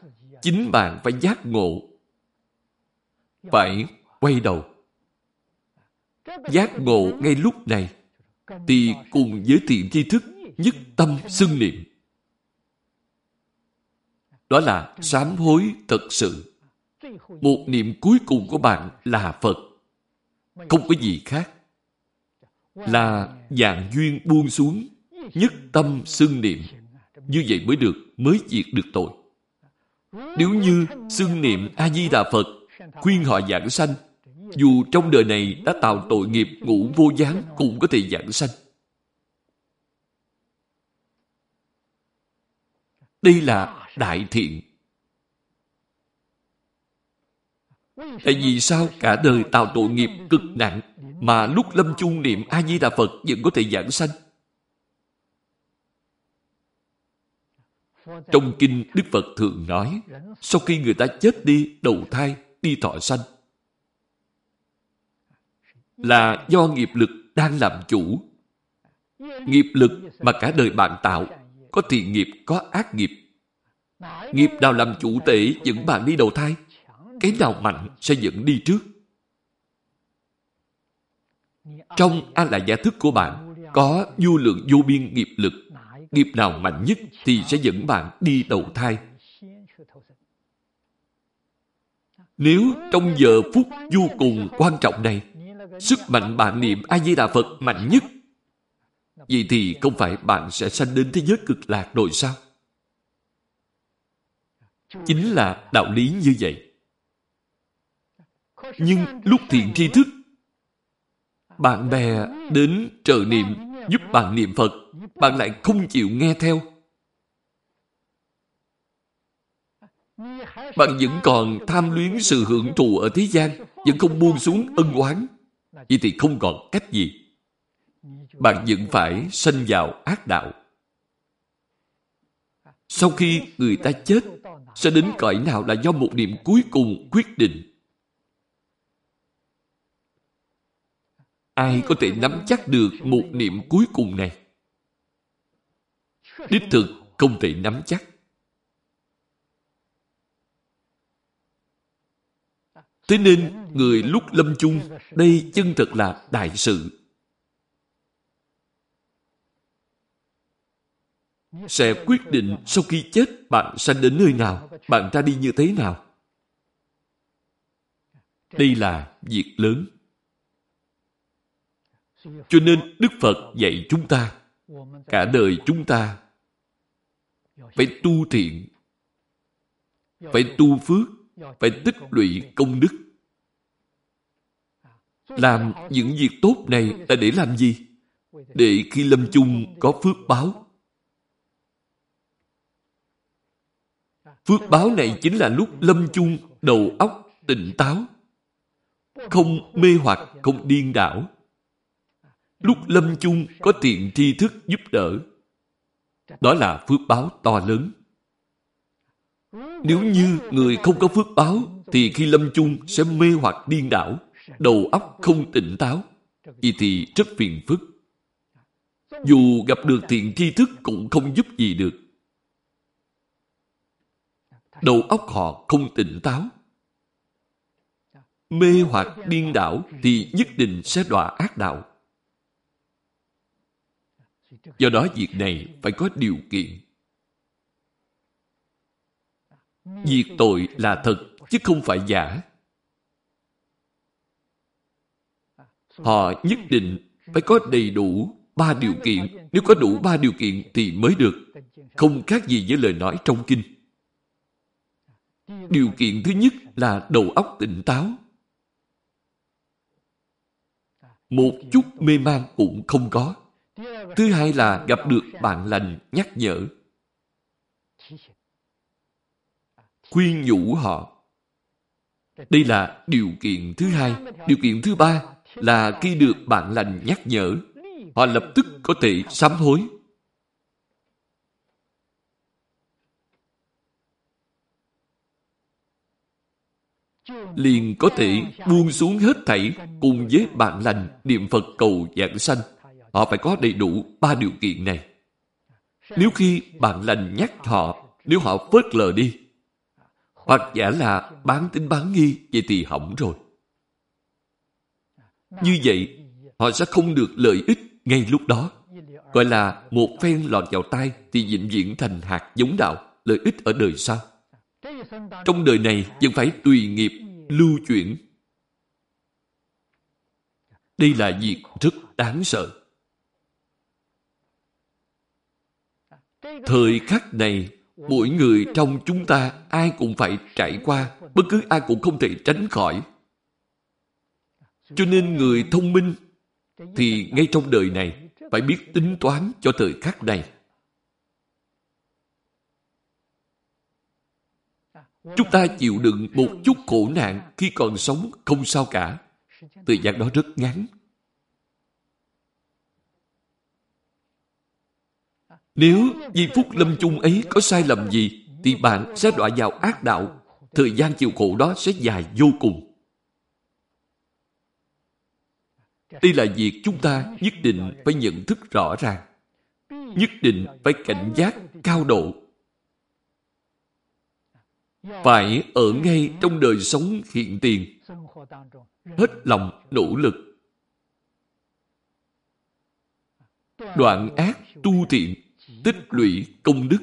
A: chính bạn phải giác ngộ. Phải quay đầu. Giác ngộ ngay lúc này thì cùng với thiện tri thức nhất tâm xưng niệm. Đó là sám hối thật sự. Một niệm cuối cùng của bạn là Phật. Không có gì khác. Là dạng duyên buông xuống, nhất tâm xưng niệm. Như vậy mới được, mới diệt được tội. Nếu như xưng niệm A-di-đà Phật, khuyên họ giảng sanh, dù trong đời này đã tạo tội nghiệp ngủ vô gián cũng có thể giảng sanh. Đây là đại thiện. Tại vì sao cả đời tạo tội nghiệp cực nặng mà lúc lâm chung niệm A-di-đà Phật vẫn có thể giảng sanh? Trong kinh Đức Phật thường nói, sau khi người ta chết đi, đầu thai, đi thọ sanh, là do nghiệp lực đang làm chủ. Nghiệp lực mà cả đời bạn tạo, có thiện nghiệp, có ác nghiệp. Nghiệp nào làm chủ tể dẫn bạn đi đầu thai, cái nào mạnh sẽ dẫn đi trước. Trong A la giả thức của bạn có vô lượng vô biên nghiệp lực. Nghiệp nào mạnh nhất thì sẽ dẫn bạn đi đầu thai. Nếu trong giờ phút vô cùng quan trọng này sức mạnh bạn niệm A-di-đà Phật mạnh nhất, vậy thì không phải bạn sẽ sanh đến thế giới cực lạc rồi sao? Chính là đạo lý như vậy. Nhưng lúc thiện tri thức, bạn bè đến trợ niệm giúp bạn niệm Phật, bạn lại không chịu nghe theo. Bạn vẫn còn tham luyến sự hưởng thụ ở thế gian, vẫn không buông xuống ân oán Vậy thì không còn cách gì. Bạn vẫn phải sanh vào ác đạo. Sau khi người ta chết, sẽ đến cõi nào là do một niệm cuối cùng quyết định. Ai có thể nắm chắc được một niệm cuối cùng này? Đích thực không thể nắm chắc. Thế nên, người lúc lâm chung, đây chân thật là đại sự. Sẽ quyết định sau khi chết bạn sanh đến nơi nào, bạn ra đi như thế nào. Đây là việc lớn. Cho nên Đức Phật dạy chúng ta, cả đời chúng ta phải tu thiện, phải tu phước, phải tích lũy công đức. Làm những việc tốt này là để làm gì? Để khi lâm chung có phước báo. Phước báo này chính là lúc lâm chung đầu óc tỉnh táo, không mê hoặc, không điên đảo. Lúc lâm chung có tiện tri thức giúp đỡ. Đó là phước báo to lớn. Nếu như người không có phước báo, thì khi lâm chung sẽ mê hoặc điên đảo, đầu óc không tỉnh táo. Vậy thì rất phiền phức. Dù gặp được thiện tri thức cũng không giúp gì được. Đầu óc họ không tỉnh táo. Mê hoặc điên đảo thì nhất định sẽ đọa ác đạo. Do đó việc này phải có điều kiện. Diệt tội là thật, chứ không phải giả. Họ nhất định phải có đầy đủ ba điều kiện. Nếu có đủ ba điều kiện thì mới được. Không khác gì với lời nói trong kinh. Điều kiện thứ nhất là đầu óc tỉnh táo. Một chút mê man cũng không có. Thứ hai là gặp được bạn lành nhắc nhở. Khuyên nhủ họ. Đây là điều kiện thứ hai. Điều kiện thứ ba là khi được bạn lành nhắc nhở, họ lập tức có thể sám hối. liền có thể buông xuống hết thảy cùng với bạn lành niệm Phật cầu giảng sanh. Họ phải có đầy đủ ba điều kiện này. Nếu khi bạn lành nhắc họ, nếu họ phớt lờ đi, hoặc giả là bán tính bán nghi, vậy thì hỏng rồi. Như vậy, họ sẽ không được lợi ích ngay lúc đó. Gọi là một phen lọt vào tay thì vĩnh viễn thành hạt giống đạo, lợi ích ở đời sau. Trong đời này vẫn phải tùy nghiệp, lưu chuyển. Đây là việc rất đáng sợ. Thời khắc này, mỗi người trong chúng ta ai cũng phải trải qua, bất cứ ai cũng không thể tránh khỏi. Cho nên người thông minh thì ngay trong đời này phải biết tính toán cho thời khắc này. Chúng ta chịu đựng một chút khổ nạn khi còn sống không sao cả. Thời gian đó rất ngắn. Nếu giây phút lâm chung ấy có sai lầm gì, thì bạn sẽ đọa vào ác đạo. Thời gian chịu khổ đó sẽ dài vô cùng. Đây là việc chúng ta nhất định phải nhận thức rõ ràng. Nhất định phải cảnh giác cao độ. Phải ở ngay trong đời sống hiện tiền. Hết lòng nỗ lực. Đoạn ác tu thiện tích lũy công đức.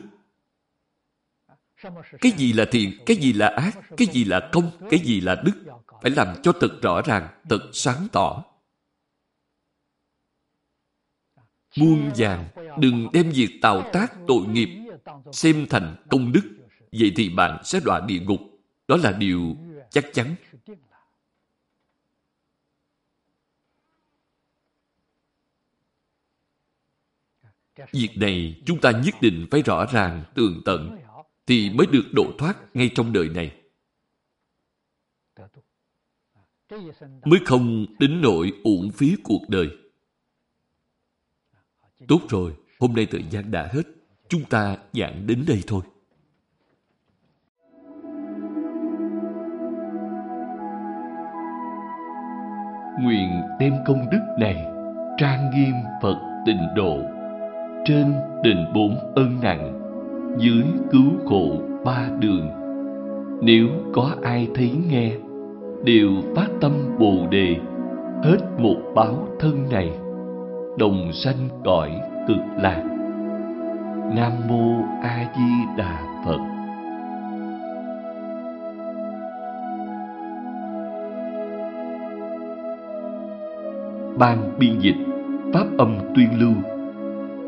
A: Cái gì là thiện, cái gì là ác, cái gì là công, cái gì là đức. Phải làm cho thật rõ ràng, thật sáng tỏ. Muôn vàng, đừng đem việc tạo tác tội nghiệp xem thành công đức. Vậy thì bạn sẽ đọa địa ngục. Đó là điều chắc chắn. Việc này chúng ta nhất định phải rõ ràng, tường tận, thì mới được độ thoát ngay trong đời này. Mới không đến nỗi uổng phí cuộc đời. Tốt rồi, hôm nay thời gian đã hết. Chúng ta giảng đến đây thôi. Nguyện đem công đức này trang nghiêm Phật tịnh độ trên đền bốn ân nặng, dưới cứu khổ ba đường. Nếu có ai thấy nghe, đều phát tâm bồ đề, hết một báo thân này, đồng sanh cõi cực lạc. Nam mô a di đà phật. Ban biên dịch, pháp âm tuyên lưu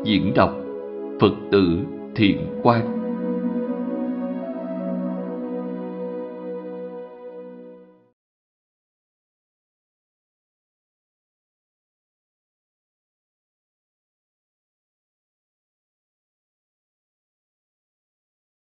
A: diễn đọc phật tử thiện quan.